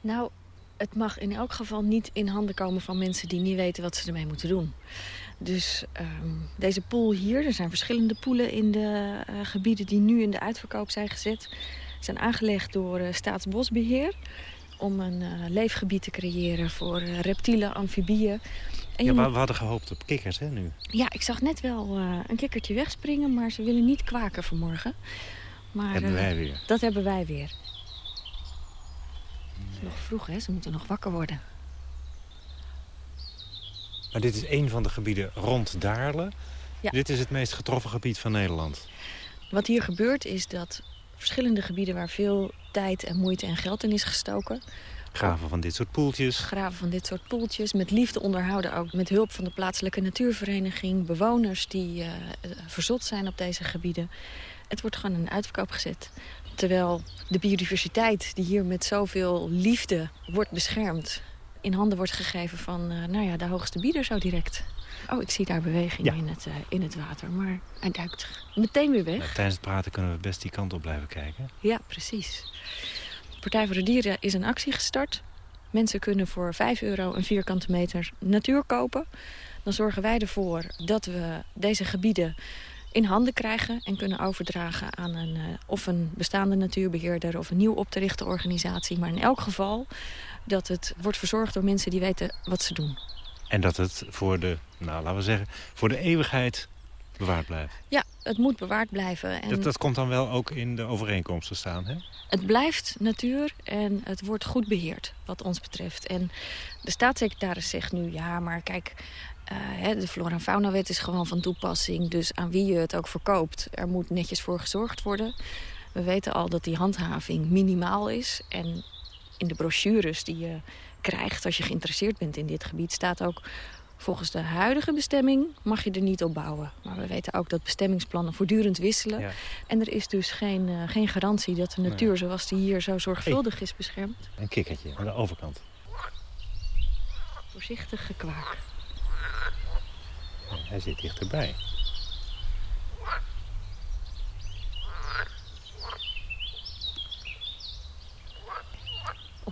[SPEAKER 17] Nou, het mag in elk geval niet in handen komen van mensen die niet weten wat ze ermee moeten doen. Dus ehm, deze pool hier, er zijn verschillende poelen in de eh, gebieden die nu in de uitverkoop zijn gezet. Zijn aangelegd door eh, Staatsbosbeheer om een eh, leefgebied te creëren voor reptielen, amfibieën. En
[SPEAKER 16] Ja, maar we hadden gehoopt op kikkers, hè, nu?
[SPEAKER 17] ja, ik zag net wel een kikkertje wegspringen, maar ze willen niet kwaken vanmorgen. Maar,
[SPEAKER 16] Hebben wij weer.
[SPEAKER 17] Dat hebben wij weer. Het is nog vroeg, hè? Ze moeten nog wakker worden.
[SPEAKER 16] Maar dit is een van de gebieden rond Daarle.
[SPEAKER 17] Ja.
[SPEAKER 16] Dit is het meest getroffen gebied van Nederland.
[SPEAKER 17] Wat hier gebeurt is dat verschillende gebieden waar veel tijd en moeite en geld in is gestoken...
[SPEAKER 16] Graven van dit soort poeltjes.
[SPEAKER 17] Graven van dit soort poeltjes. Met liefde onderhouden ook met hulp van de plaatselijke natuurvereniging. Bewoners die uh, verzot zijn op deze gebieden. Het wordt gewoon in uitverkoop gezet. Terwijl de biodiversiteit die hier met zoveel liefde wordt beschermd... in handen wordt gegeven van uh, nou ja, de hoogste bieder zo direct. Oh, ik zie daar beweging
[SPEAKER 16] Ja.
[SPEAKER 17] in, het, uh, in het water. Maar hij duikt meteen weer weg.
[SPEAKER 16] Nou, tijdens het praten kunnen we best die kant op blijven kijken.
[SPEAKER 17] Ja, precies. De Partij voor de Dieren is een actie gestart. Mensen kunnen voor 5 euro een vierkante meter natuur kopen. Dan zorgen wij ervoor dat we deze gebieden in handen krijgen... en kunnen overdragen aan een, uh, of een bestaande natuurbeheerder... of een nieuw op te richten organisatie. Maar in elk geval dat het wordt verzorgd door mensen die weten wat ze doen.
[SPEAKER 16] En dat het voor de, nou laten we zeggen, voor de eeuwigheid bewaard blijft.
[SPEAKER 17] Ja, het moet bewaard blijven. En
[SPEAKER 16] Dat, dat komt dan wel ook in de overeenkomst te staan, hè?
[SPEAKER 17] Het blijft natuur en het wordt goed beheerd, wat ons betreft. En de staatssecretaris zegt nu, ja, maar kijk... Uh, de flora- en faunawet is gewoon van toepassing. Dus aan wie je het ook verkoopt, er moet netjes voor gezorgd worden. We weten al dat die handhaving minimaal is. En in de brochures die je krijgt als je geïnteresseerd bent in dit gebied... staat ook volgens de huidige bestemming mag je er niet op bouwen. Maar we weten ook dat bestemmingsplannen voortdurend wisselen. Ja. En er is dus geen, uh, geen garantie dat de natuur nee. zoals die hier zo zorgvuldig hey. is beschermd.
[SPEAKER 16] Een kikkertje aan de overkant.
[SPEAKER 17] Voorzichtig gekwaak.
[SPEAKER 16] Hij zit dichterbij.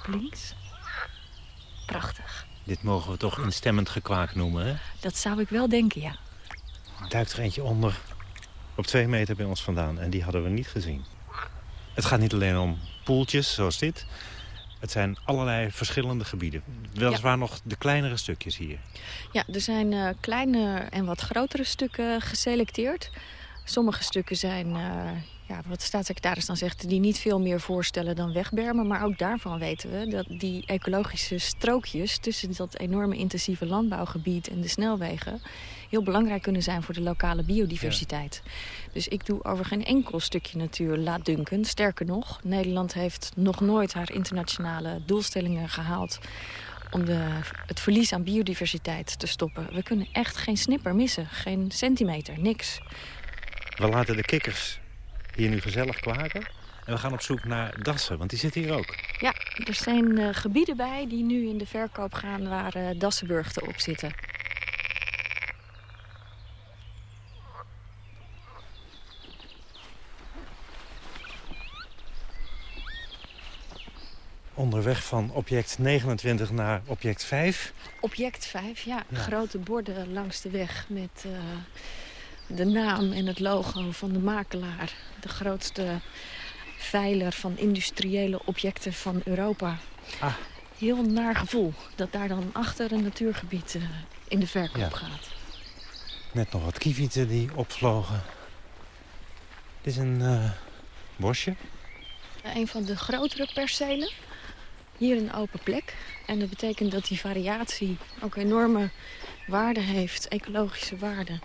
[SPEAKER 17] Op links. Prachtig.
[SPEAKER 16] Dit mogen we toch instemmend gekwaak noemen, hè?
[SPEAKER 17] Dat zou ik wel denken, ja.
[SPEAKER 16] Er duikt er eentje onder op twee meter bij ons vandaan. En die hadden we niet gezien. Het gaat niet alleen om poeltjes zoals dit. Het zijn allerlei verschillende gebieden. Weliswaar ja. nog de kleinere stukjes hier.
[SPEAKER 17] Ja, er zijn uh, kleine en wat grotere stukken geselecteerd. Sommige stukken zijn, uh, ja, wat de staatssecretaris dan zegt... die niet veel meer voorstellen dan wegbermen. Maar ook daarvan weten we dat die ecologische strookjes... tussen dat enorme intensieve landbouwgebied en de snelwegen... heel belangrijk kunnen zijn voor de lokale biodiversiteit. Ja. Dus ik doe over geen enkel stukje natuur laatdunken. Sterker nog, Nederland heeft nog nooit haar internationale doelstellingen gehaald... om de, het verlies aan biodiversiteit te stoppen. We kunnen echt geen snipper missen, geen centimeter, niks.
[SPEAKER 16] We laten de kikkers hier nu gezellig kwaken. En we gaan op zoek naar dassen, want die zitten hier ook.
[SPEAKER 17] Ja, er zijn uh, gebieden bij die nu in de verkoop gaan waar uh, dassenburgten op zitten.
[SPEAKER 16] Onderweg van object 29 naar object 5.
[SPEAKER 17] Object 5, ja. ja. Grote borden langs de weg met uh, de naam en het logo van de makelaar. De grootste veiler van industriële objecten van Europa.
[SPEAKER 16] Ah.
[SPEAKER 17] Heel naar gevoel dat daar dan achter een natuurgebied uh, in de verkoop ja. gaat.
[SPEAKER 16] Net nog wat kievieten die opvlogen. Dit is een uh, bosje.
[SPEAKER 17] Een van de grotere percelen. Hier een open plek. En dat betekent dat die variatie ook enorme waarde heeft, ecologische waarde.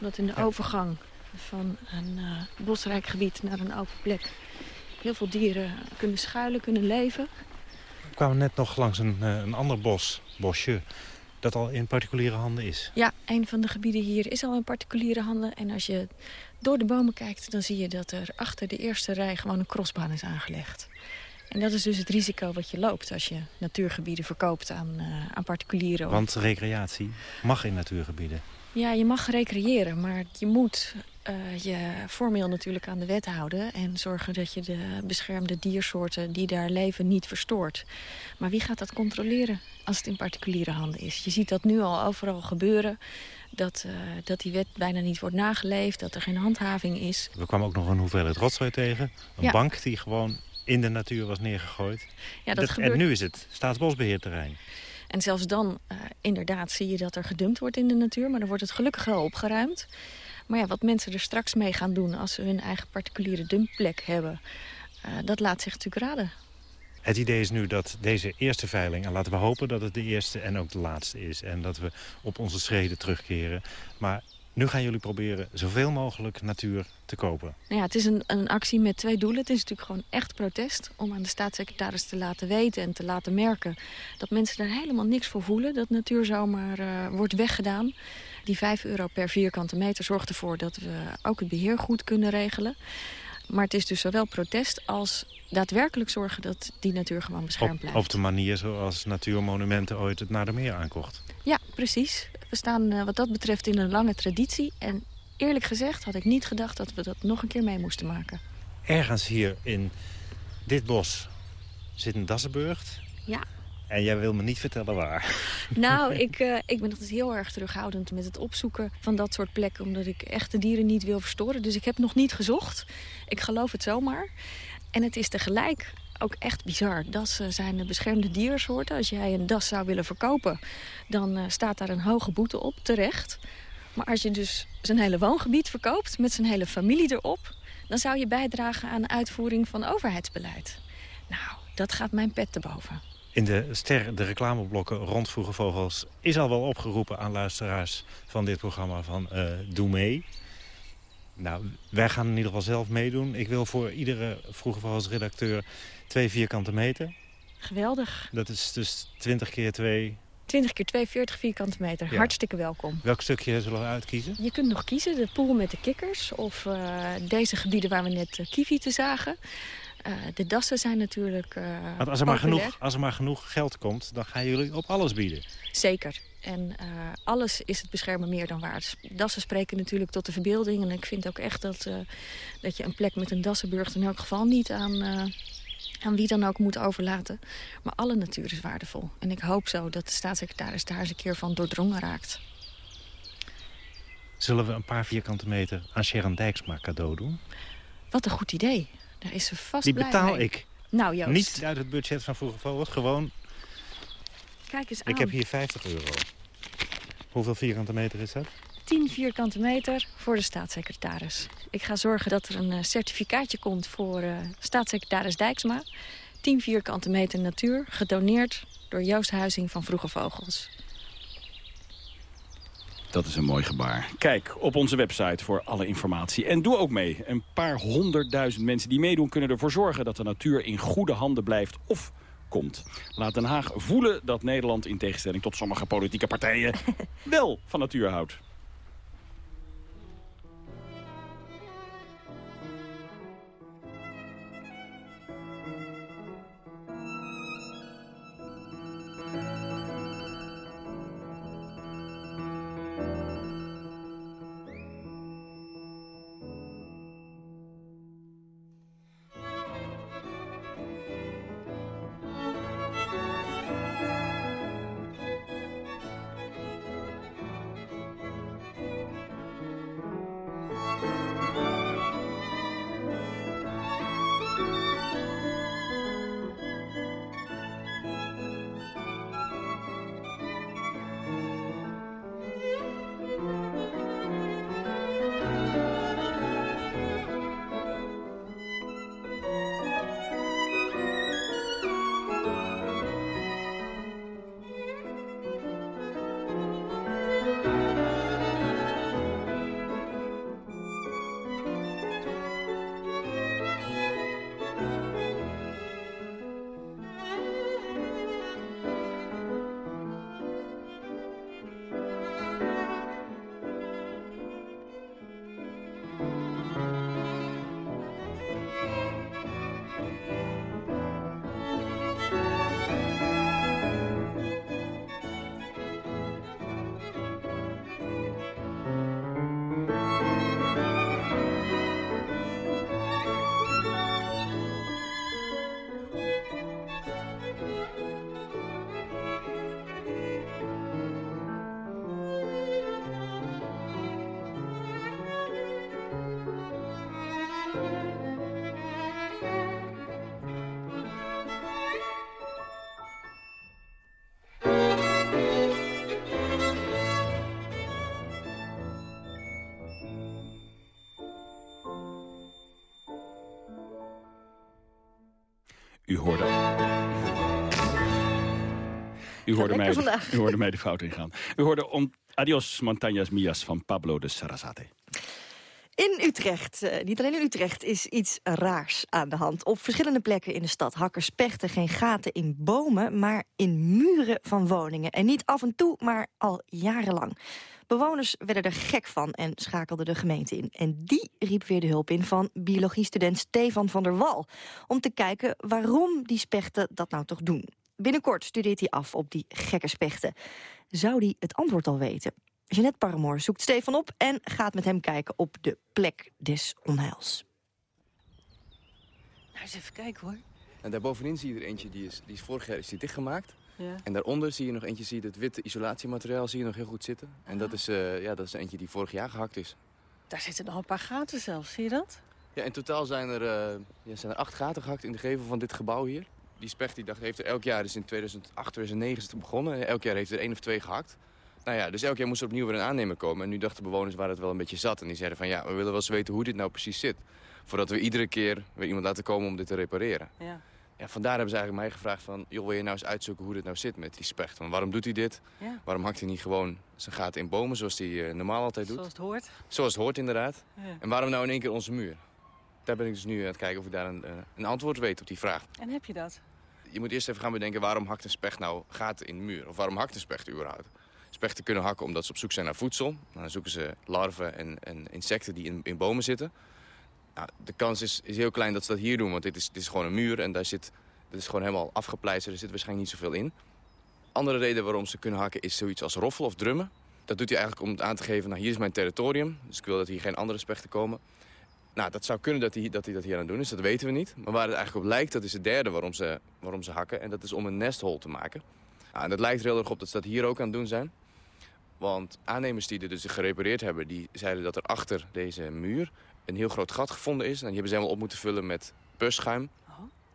[SPEAKER 17] Omdat in de ja. overgang van een uh, bosrijk gebied naar een open plek... heel veel dieren kunnen schuilen, kunnen leven.
[SPEAKER 16] We kwamen net nog langs een, uh, een ander bos, bosje, dat al in particuliere handen is.
[SPEAKER 17] Ja, een van de gebieden hier is al in particuliere handen. En als je door de bomen kijkt, dan zie je dat er achter de eerste rij gewoon een crossbaan is aangelegd. En dat is dus het risico wat je loopt als je natuurgebieden verkoopt aan, uh, aan particulieren.
[SPEAKER 16] Want recreatie mag in natuurgebieden.
[SPEAKER 17] Ja, je mag recreëren, maar je moet uh, je formeel natuurlijk aan de wet houden... en zorgen dat je de beschermde diersoorten die daar leven niet verstoort. Maar wie gaat dat controleren als het in particuliere handen is? Je ziet dat nu al overal gebeuren... Dat, uh, dat die wet bijna niet wordt nageleefd, dat er geen handhaving is.
[SPEAKER 16] We kwamen ook nog een hoeveelheid rotzooi tegen. Een ja. bank die gewoon in de natuur was neergegooid.
[SPEAKER 17] Ja, dat
[SPEAKER 16] dat,
[SPEAKER 17] gebeurt...
[SPEAKER 16] En nu is het staatsbosbeheerterrein.
[SPEAKER 17] En zelfs dan, uh, inderdaad, zie je dat er gedumpt wordt in de natuur. Maar dan wordt het gelukkig wel opgeruimd. Maar ja, wat mensen er straks mee gaan doen als ze hun eigen particuliere dumpplek hebben... Uh, dat laat zich natuurlijk raden.
[SPEAKER 16] Het idee is nu dat deze eerste veiling, en laten we hopen dat het de eerste en ook de laatste is... en dat we op onze schreden terugkeren. Maar Nu gaan jullie proberen zoveel mogelijk natuur te kopen.
[SPEAKER 17] Nou ja, het is een, een actie met twee doelen. Het is natuurlijk gewoon echt protest om aan de staatssecretaris te laten weten en te laten merken dat mensen er helemaal niks voor voelen. Dat natuur zomaar uh, wordt weggedaan. Die 5 euro per vierkante meter zorgt ervoor dat we ook het beheer goed kunnen regelen. Maar het is dus zowel protest als daadwerkelijk zorgen dat die natuur gewoon beschermd blijft.
[SPEAKER 16] Op de manier zoals Natuurmonumenten ooit het Naar de Meer aankocht.
[SPEAKER 17] Ja, precies. We staan uh, wat dat betreft in een lange traditie. En eerlijk gezegd had ik niet gedacht dat we dat nog een keer mee moesten maken.
[SPEAKER 16] Ergens hier in dit bos zit een Dassenburgt.
[SPEAKER 17] Ja.
[SPEAKER 16] En jij wil me niet vertellen waar. [LAUGHS]
[SPEAKER 17] Nou, [LAUGHS] ik, uh, ik ben altijd heel erg terughoudend met het opzoeken van dat soort plekken. Omdat ik echt de dieren niet wil verstoren. Dus ik heb nog niet gezocht. Ik geloof het zomaar. En het is tegelijk ook echt bizar. Dassen zijn de beschermde diersoorten. Als jij een das zou willen verkopen, dan uh, staat daar een hoge boete op, terecht. Maar als je dus zijn hele woongebied verkoopt, met zijn hele familie erop... dan zou je bijdragen aan de uitvoering van overheidsbeleid. Nou, dat gaat mijn pet te boven.
[SPEAKER 16] In de ster, de reclameblokken rond Vroege Vogels... is al wel opgeroepen aan luisteraars van dit programma van uh, doe mee. Nou, wij gaan in ieder geval zelf meedoen. Ik wil voor iedere Vroege Vogels redacteur twee vierkante meter.
[SPEAKER 17] Geweldig.
[SPEAKER 16] Dat is dus 20 keer 2...
[SPEAKER 17] 20 keer 2, 40 vierkante meter. Ja. Hartstikke welkom.
[SPEAKER 16] Welk stukje zullen we uitkiezen?
[SPEAKER 17] Je kunt nog kiezen. De pool met de kikkers. Of uh, deze gebieden waar we net uh, kievieten zagen. Uh, de dassen zijn natuurlijk uh,
[SPEAKER 16] Want als er, maar genoeg, als er maar genoeg geld komt, dan gaan jullie op alles bieden.
[SPEAKER 17] Zeker. En uh, alles is het beschermen meer dan waard. Dassen spreken natuurlijk tot de verbeelding. En ik vind ook echt dat, dat je een plek met een dassenburg in elk geval niet aan, aan wie dan ook moet overlaten. Maar alle natuur is waardevol. En ik hoop zo dat de staatssecretaris daar eens een keer van doordrongen raakt.
[SPEAKER 16] Zullen we een paar vierkante meter aan Sharon Dijksma cadeau doen?
[SPEAKER 17] Wat een goed idee. Daar is ze vast
[SPEAKER 16] Die betaal ik.
[SPEAKER 17] Nou, Joost.
[SPEAKER 16] Niet uit het budget van Vroege Vogels, gewoon...
[SPEAKER 17] Kijk eens aan.
[SPEAKER 16] Ik heb hier 50 euro. Hoeveel vierkante meter is dat?
[SPEAKER 17] 10 vierkante meter voor de staatssecretaris. Ik ga zorgen dat er een uh, certificaatje komt voor uh, staatssecretaris Dijksma. 10 vierkante meter natuur, gedoneerd door Joost Huizing van Vroege Vogels.
[SPEAKER 7] Dat is een mooi gebaar. Kijk op onze website voor alle informatie. En doe ook mee. Een paar honderdduizend mensen die meedoen... kunnen ervoor zorgen dat de natuur in goede handen blijft of komt. Laat Den Haag voelen dat Nederland in tegenstelling tot sommige politieke partijen... [LAUGHS] wel van natuur houdt. Hoorde, mij, u hoorde mij de fout ingaan. U hoorde om Adios, montañas mías van Pablo de Sarasate.
[SPEAKER 6] In Utrecht, eh, niet alleen in Utrecht, is iets raars aan de hand. Op verschillende plekken in de stad hakken spechten geen gaten in bomen... maar in muren van woningen. En niet af en toe, maar al jarenlang. Bewoners werden er gek van en schakelden de gemeente in. En die riep weer de hulp in van biologiestudent Stefan van der Wal... om te kijken waarom die spechten dat nou toch doen. Binnenkort studeert hij af op die gekke spechten. Zou hij het antwoord al weten? Jeanette Paramoor zoekt Stefan op en gaat met hem kijken op de plek des onheils.
[SPEAKER 18] Nou, eens even kijken hoor.
[SPEAKER 19] En daarbovenin zie je er eentje, die is, die is vorig jaar is die dichtgemaakt.
[SPEAKER 18] Ja.
[SPEAKER 19] En daaronder zie je nog eentje, zie je het witte isolatiemateriaal zie je nog heel goed zitten. En dat is, eh, ja, dat is eentje die vorig jaar gehakt is.
[SPEAKER 18] Daar zitten nog een paar gaten zelfs, zie je dat?
[SPEAKER 19] Ja, in totaal zijn er, eh, ja, zijn er acht gaten gehakt in de gevel van dit gebouw hier. Die specht die dacht, heeft er elk jaar, dus in 2008, 2009 is het begonnen. En elk jaar heeft er één of twee gehakt. Nou ja, dus elk jaar moest er opnieuw weer een aannemer komen. En nu dachten bewoners waren het wel een beetje zat. En die zeiden van ja, we willen wel eens weten hoe dit nou precies zit. Voordat we iedere keer weer iemand laten komen om dit te repareren.
[SPEAKER 18] Ja.
[SPEAKER 19] Ja, vandaar hebben ze eigenlijk mij gevraagd van... joh, wil je nou eens uitzoeken hoe dit nou zit met die specht? Want waarom doet hij dit?
[SPEAKER 18] Ja.
[SPEAKER 19] Waarom hakt hij niet gewoon zijn gaten in bomen zoals hij eh, normaal altijd doet?
[SPEAKER 18] Zoals het hoort.
[SPEAKER 19] Zoals het hoort inderdaad.
[SPEAKER 18] Ja.
[SPEAKER 19] En waarom nou in één keer onze muur? Daar ben ik dus nu aan het kijken of ik daar een, eh, een antwoord weet op die vraag.
[SPEAKER 18] En heb je dat?
[SPEAKER 19] Je moet eerst even gaan bedenken waarom hakt een specht nou gaten in de muur? Of waarom hakt een specht überhaupt? Spechten kunnen hakken omdat ze op zoek zijn naar voedsel. Dan zoeken ze larven en, en insecten die in, in bomen zitten. Nou, de kans is, is heel klein dat ze dat hier doen, want dit is, dit is gewoon een muur en daar zit, dit is gewoon helemaal afgepleisterd. Er zit waarschijnlijk niet zoveel in. Andere reden waarom ze kunnen hakken is zoiets als roffelen of drummen. Dat doet hij eigenlijk om aan te geven, nou hier is mijn territorium, dus ik wil dat hier geen andere spechten komen. Nou, dat zou kunnen dat hij, dat hij dat hier aan doen is, dat weten we niet. Maar waar het eigenlijk op lijkt, dat is het derde waarom ze, waarom ze hakken. En dat is om een nesthol te maken. Nou, en dat lijkt er heel erg op dat ze dat hier ook aan het doen zijn. Want aannemers die dit dus gerepareerd hebben, die zeiden dat er achter deze muur een heel groot gat gevonden is. En die hebben ze helemaal op moeten vullen met busschuim.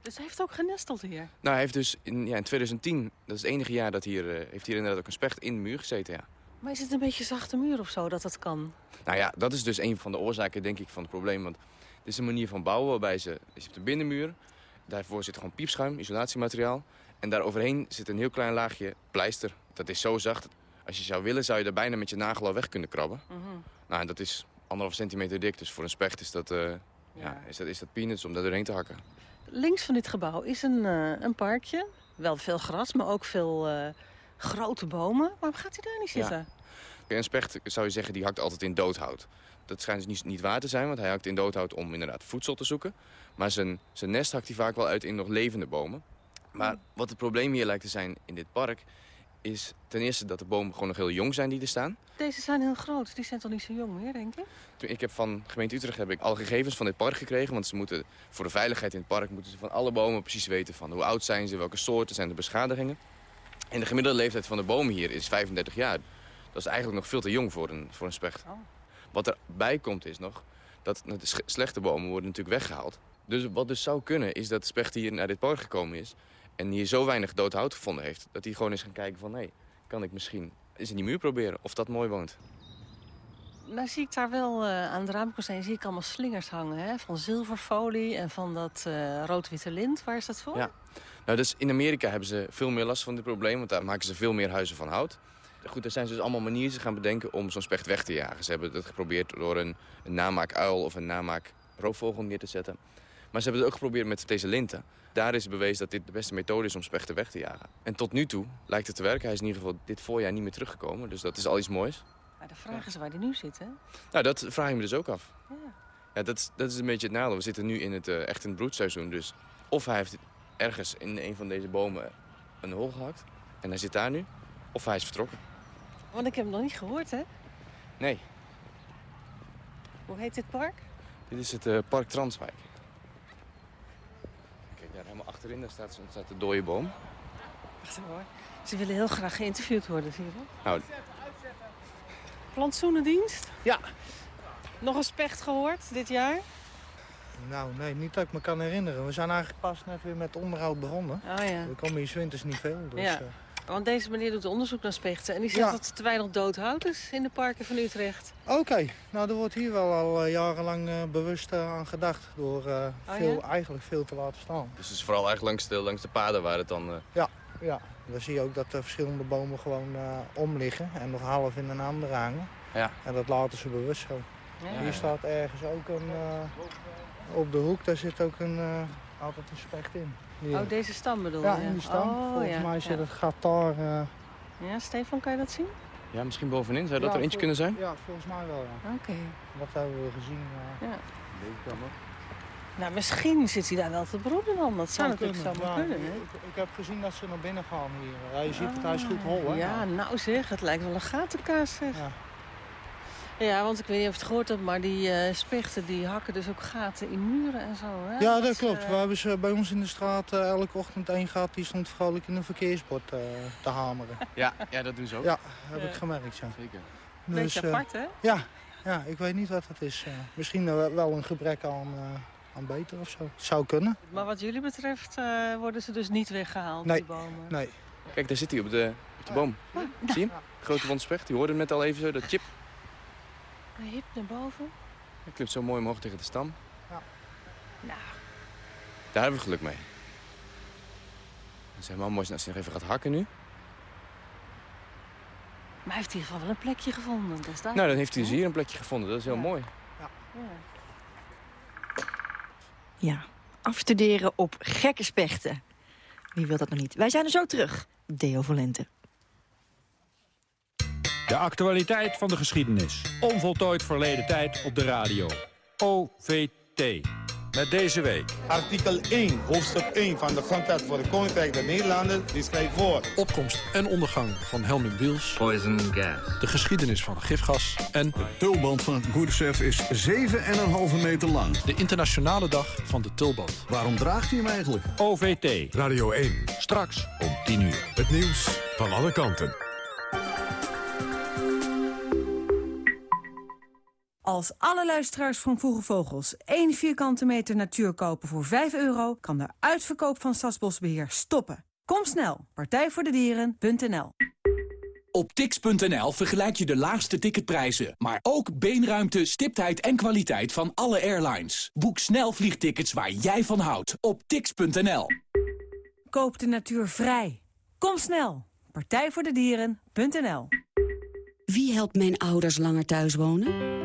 [SPEAKER 18] Dus hij heeft ook genesteld hier.
[SPEAKER 19] Nou, hij heeft dus in, ja, in 2010, dat is het enige jaar dat hier, eh, heeft hier inderdaad ook een specht in de muur gezeten, ja.
[SPEAKER 18] Maar is het een beetje zachte muur of zo dat dat kan?
[SPEAKER 19] Nou ja, dat is dus een van de oorzaken, denk ik, van het probleem. Want dit is een manier van bouwen waarbij ze... Je hebt een binnenmuur, daarvoor zit gewoon piepschuim, isolatiemateriaal. En daar overheen zit een heel klein laagje pleister. Dat is zo zacht. Als je zou willen, zou je daar bijna met je nagel al weg kunnen krabben.
[SPEAKER 18] Mhm.
[SPEAKER 19] Nou, en dat is anderhalf centimeter dik. Dus voor een specht is dat, eh, ja. is dat, is dat peanuts om daar doorheen te hakken.
[SPEAKER 18] Links van dit gebouw is een, eh, een parkje. Wel veel gras, maar ook veel eh, grote bomen. Waarom gaat hij daar niet
[SPEAKER 19] Ja.
[SPEAKER 18] zitten?
[SPEAKER 19] Een specht zou je zeggen, die hakt altijd in doodhout. Dat schijnt dus niet, niet waar te zijn, want hij hakt in doodhout om inderdaad voedsel te zoeken. Maar zijn, zijn nest hakt hij vaak wel uit in nog levende bomen. Maar wat het probleem hier lijkt te zijn in dit park... is ten eerste dat de bomen gewoon nog heel jong zijn die er staan.
[SPEAKER 18] Deze zijn heel groot. Die zijn toch niet zo jong meer, denk ik?
[SPEAKER 19] Ik heb van gemeente Utrecht heb ik alle gegevens van dit park gekregen. Want ze moeten voor de veiligheid in het park moeten ze van alle bomen precies weten van hoe oud zijn ze, welke soorten zijn de beschadigingen. En de gemiddelde leeftijd van de bomen hier is 35 jaar. Dat is eigenlijk nog veel te jong voor een, voor een specht. Wat erbij komt is nog dat de slechte bomen worden natuurlijk weggehaald. Dus wat dus zou kunnen is dat de specht hier naar dit park gekomen is... en hier zo weinig dood hout gevonden heeft... dat hij gewoon is gaan kijken van... hé, kan ik misschien eens in die muur proberen of dat mooi woont.
[SPEAKER 18] Nou zie ik daar wel eh, aan de raamkozijn zie ik allemaal slingers hangen. Hè? Van zilverfolie en van dat eh, rood-witte lint. Waar is dat voor?
[SPEAKER 19] Ja. Nou, dus in Amerika hebben ze veel meer last van dit probleem, want daar maken ze veel meer huizen van hout. Goed, er zijn dus allemaal manieren gaan bedenken om zo'n specht weg te jagen. Ze hebben het geprobeerd door een, een of een namaak roofvogel neer te zetten. Maar ze hebben het ook geprobeerd met deze linten. Daar is bewezen dat dit de beste methode is om spechten weg te jagen. En tot nu toe lijkt het te werken. Hij is in ieder geval dit voorjaar niet meer teruggekomen. Dus dat is al iets moois.
[SPEAKER 18] Maar de vraag is waar die nu zit, hè?
[SPEAKER 19] Nou, dat vraag ik me dus ook af.
[SPEAKER 18] Ja.
[SPEAKER 19] Ja, dat, is, dat is een beetje het nadeel. We zitten nu in het, eh, echt in het broedseizoen. Dus of hij heeft ergens in een van deze bomen een hol gehakt. En hij zit daar nu. Of hij is vertrokken.
[SPEAKER 18] Want ik heb hem nog niet gehoord, hè?
[SPEAKER 19] Nee,
[SPEAKER 18] Hoe heet dit park?
[SPEAKER 19] dit is het eh, Park Transwijk. Kijk, daar helemaal achterin daar staat, staat de dode boom.
[SPEAKER 18] Wacht even hoor. Ze willen heel graag geïnterviewd worden, zie je dat?
[SPEAKER 19] Nou,
[SPEAKER 18] Plantsoenendienst?
[SPEAKER 20] Ja.
[SPEAKER 18] Nog een specht gehoord dit jaar?
[SPEAKER 20] Nou, nee, niet dat ik me kan herinneren. We zijn eigenlijk pas net weer met onderhoud begonnen.
[SPEAKER 18] Oh ja.
[SPEAKER 20] Er komen hier 's winters niet veel. Dus,
[SPEAKER 18] ja.
[SPEAKER 20] eh,
[SPEAKER 18] Want deze meneer doet onderzoek naar spechten. En die zegt
[SPEAKER 20] Ja.
[SPEAKER 18] dat er te weinig dood hout is in de parken van Utrecht.
[SPEAKER 20] Oké, nou er wordt hier wel al eh, jarenlang eh, bewust aan gedacht. Door eh,
[SPEAKER 18] Oh,
[SPEAKER 20] veel,
[SPEAKER 18] ja?
[SPEAKER 20] eigenlijk veel te laten staan.
[SPEAKER 19] dus het is vooral eigenlijk langs de, langs de paden waar het dan eh,
[SPEAKER 20] Ja. Ja, dan zie je ook dat de verschillende bomen gewoon uh, om liggen en nog half in een ander hangen.
[SPEAKER 19] Ja.
[SPEAKER 20] En dat laten ze bewust zo.
[SPEAKER 18] Ja.
[SPEAKER 20] Hier staat ergens ook een... Uh, op de hoek, daar zit ook een, uh, altijd een specht in. Hier.
[SPEAKER 18] Oh, deze stam bedoel je?
[SPEAKER 20] Ja, in die stam.
[SPEAKER 18] Oh,
[SPEAKER 20] Volgens
[SPEAKER 18] ja.
[SPEAKER 20] mij zit
[SPEAKER 18] ja.
[SPEAKER 20] het gat daar...
[SPEAKER 18] Ja, Stefan, kan je dat zien?
[SPEAKER 19] Ja, misschien bovenin. Zou dat
[SPEAKER 20] ja,
[SPEAKER 19] er eentje kunnen zijn?
[SPEAKER 20] Ja, volgens mij wel, ja.
[SPEAKER 18] Oké. Okay.
[SPEAKER 20] Dat hebben we gezien.
[SPEAKER 18] Ja.
[SPEAKER 19] Deze nog.
[SPEAKER 18] Nou, misschien zit hij daar wel te broeden dan. Dat zou natuurlijk zomaar
[SPEAKER 20] ja,
[SPEAKER 18] kunnen?
[SPEAKER 20] Ik, ik, heb gezien dat ze naar binnen gaan hier. Ja, je ziet het, hij is goed hol, hè?
[SPEAKER 18] Ja, nou zeg, het lijkt wel een gatenkaas, zeg.
[SPEAKER 20] Ja.
[SPEAKER 18] Ja, want ik weet niet of je het gehoord hebt, maar die uh, spechten die hakken dus ook gaten in muren en zo. Hè?
[SPEAKER 20] Ja, dat klopt. Uh... We hebben ze bij ons in de straat uh, elke ochtend één gat die stond vrolijk in een verkeersbord te hameren. [LAUGHS]
[SPEAKER 19] Ja, ja, dat doen ze ook.
[SPEAKER 20] Ja, heb ik gemerkt, ja.
[SPEAKER 19] Zeker.
[SPEAKER 18] Dus, Beetje apart, hè?
[SPEAKER 20] Ja, ja, ik weet niet wat het is. misschien wel een gebrek aan, aan beter of zo. Het zou kunnen.
[SPEAKER 18] Maar wat jullie betreft worden ze dus niet weggehaald,
[SPEAKER 20] nee.
[SPEAKER 18] die bomen?
[SPEAKER 20] Nee.
[SPEAKER 19] Kijk, daar zit hij op de, op de boom.
[SPEAKER 18] Ah,
[SPEAKER 19] Zie je hem? Grote wandspecht. Die hoorde hem net al even zo, dat chip.
[SPEAKER 18] Hij hip naar boven.
[SPEAKER 19] Hij klimt zo mooi omhoog tegen de stam.
[SPEAKER 20] Ja.
[SPEAKER 18] Nou.
[SPEAKER 19] Daar hebben we geluk mee. Het is helemaal mooi als hij nog even gaat hakken nu.
[SPEAKER 18] Maar hij heeft in ieder geval wel een plekje gevonden. Dat is
[SPEAKER 19] nou, dan heeft hij dus hier een plekje gevonden. Dat is heel
[SPEAKER 18] ja.
[SPEAKER 19] mooi.
[SPEAKER 20] Ja.
[SPEAKER 18] ja.
[SPEAKER 6] Ja, afstuderen op gekke spechten. Wie wil dat nog niet? Wij zijn er zo terug. Deo Volente.
[SPEAKER 21] De actualiteit van de geschiedenis. Onvoltooid verleden tijd op de radio. OVT. Met deze week.
[SPEAKER 22] Artikel 1, hoofdstuk 1 van de Grondwet voor de Koninkrijk der Nederlanden. Die schrijft voor.
[SPEAKER 23] Opkomst en ondergang van Helmut Wiels.
[SPEAKER 24] Poison gas.
[SPEAKER 23] De geschiedenis van gifgas. En
[SPEAKER 25] de tulband van Gurdjieff is 7,5 meter lang.
[SPEAKER 23] De internationale dag van de tulband.
[SPEAKER 25] Waarom draagt hij hem eigenlijk?
[SPEAKER 21] OVT.
[SPEAKER 5] Radio 1.
[SPEAKER 21] Straks om 10 uur.
[SPEAKER 5] Het nieuws van alle kanten.
[SPEAKER 2] Als alle luisteraars van Vroege Vogels één vierkante meter natuur kopen voor 5 euro... kan de uitverkoop van Stadsbosbeheer stoppen. Kom snel, partijvoordedieren.nl
[SPEAKER 26] Op tix.nl vergelijk je de laagste ticketprijzen... maar ook beenruimte, stiptheid en kwaliteit van alle airlines. Boek snel vliegtickets waar jij van houdt op tix.nl.
[SPEAKER 2] Koop de natuur vrij. Kom snel, partijvoordedieren.nl
[SPEAKER 27] Wie helpt mijn ouders langer thuis wonen?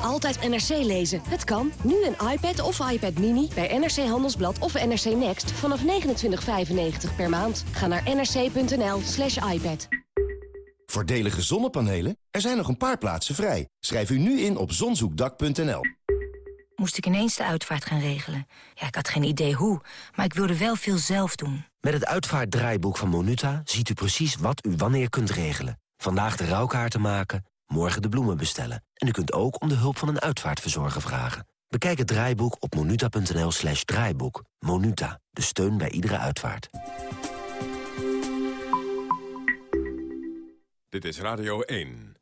[SPEAKER 28] Altijd NRC lezen. Het kan. Nu een iPad of iPad Mini bij NRC Handelsblad of NRC Next vanaf 29,95 per maand. Ga naar nrc.nl slash iPad.
[SPEAKER 4] Voordelige zonnepanelen? Er zijn nog een paar plaatsen vrij. Schrijf u nu in op zonzoekdak.nl.
[SPEAKER 29] Moest ik ineens de uitvaart gaan regelen. Ja, ik had geen idee hoe, maar ik wilde wel veel zelf doen.
[SPEAKER 30] Met het uitvaartdraaiboek van Monuta ziet u precies wat u wanneer kunt regelen. Vandaag de rouwkaarten maken morgen de bloemen bestellen. En u kunt ook om de hulp van een uitvaartverzorger vragen. Bekijk het draaiboek op monuta.nl slash draaiboek. Monuta, de steun bij iedere uitvaart.
[SPEAKER 5] Dit is Radio 1.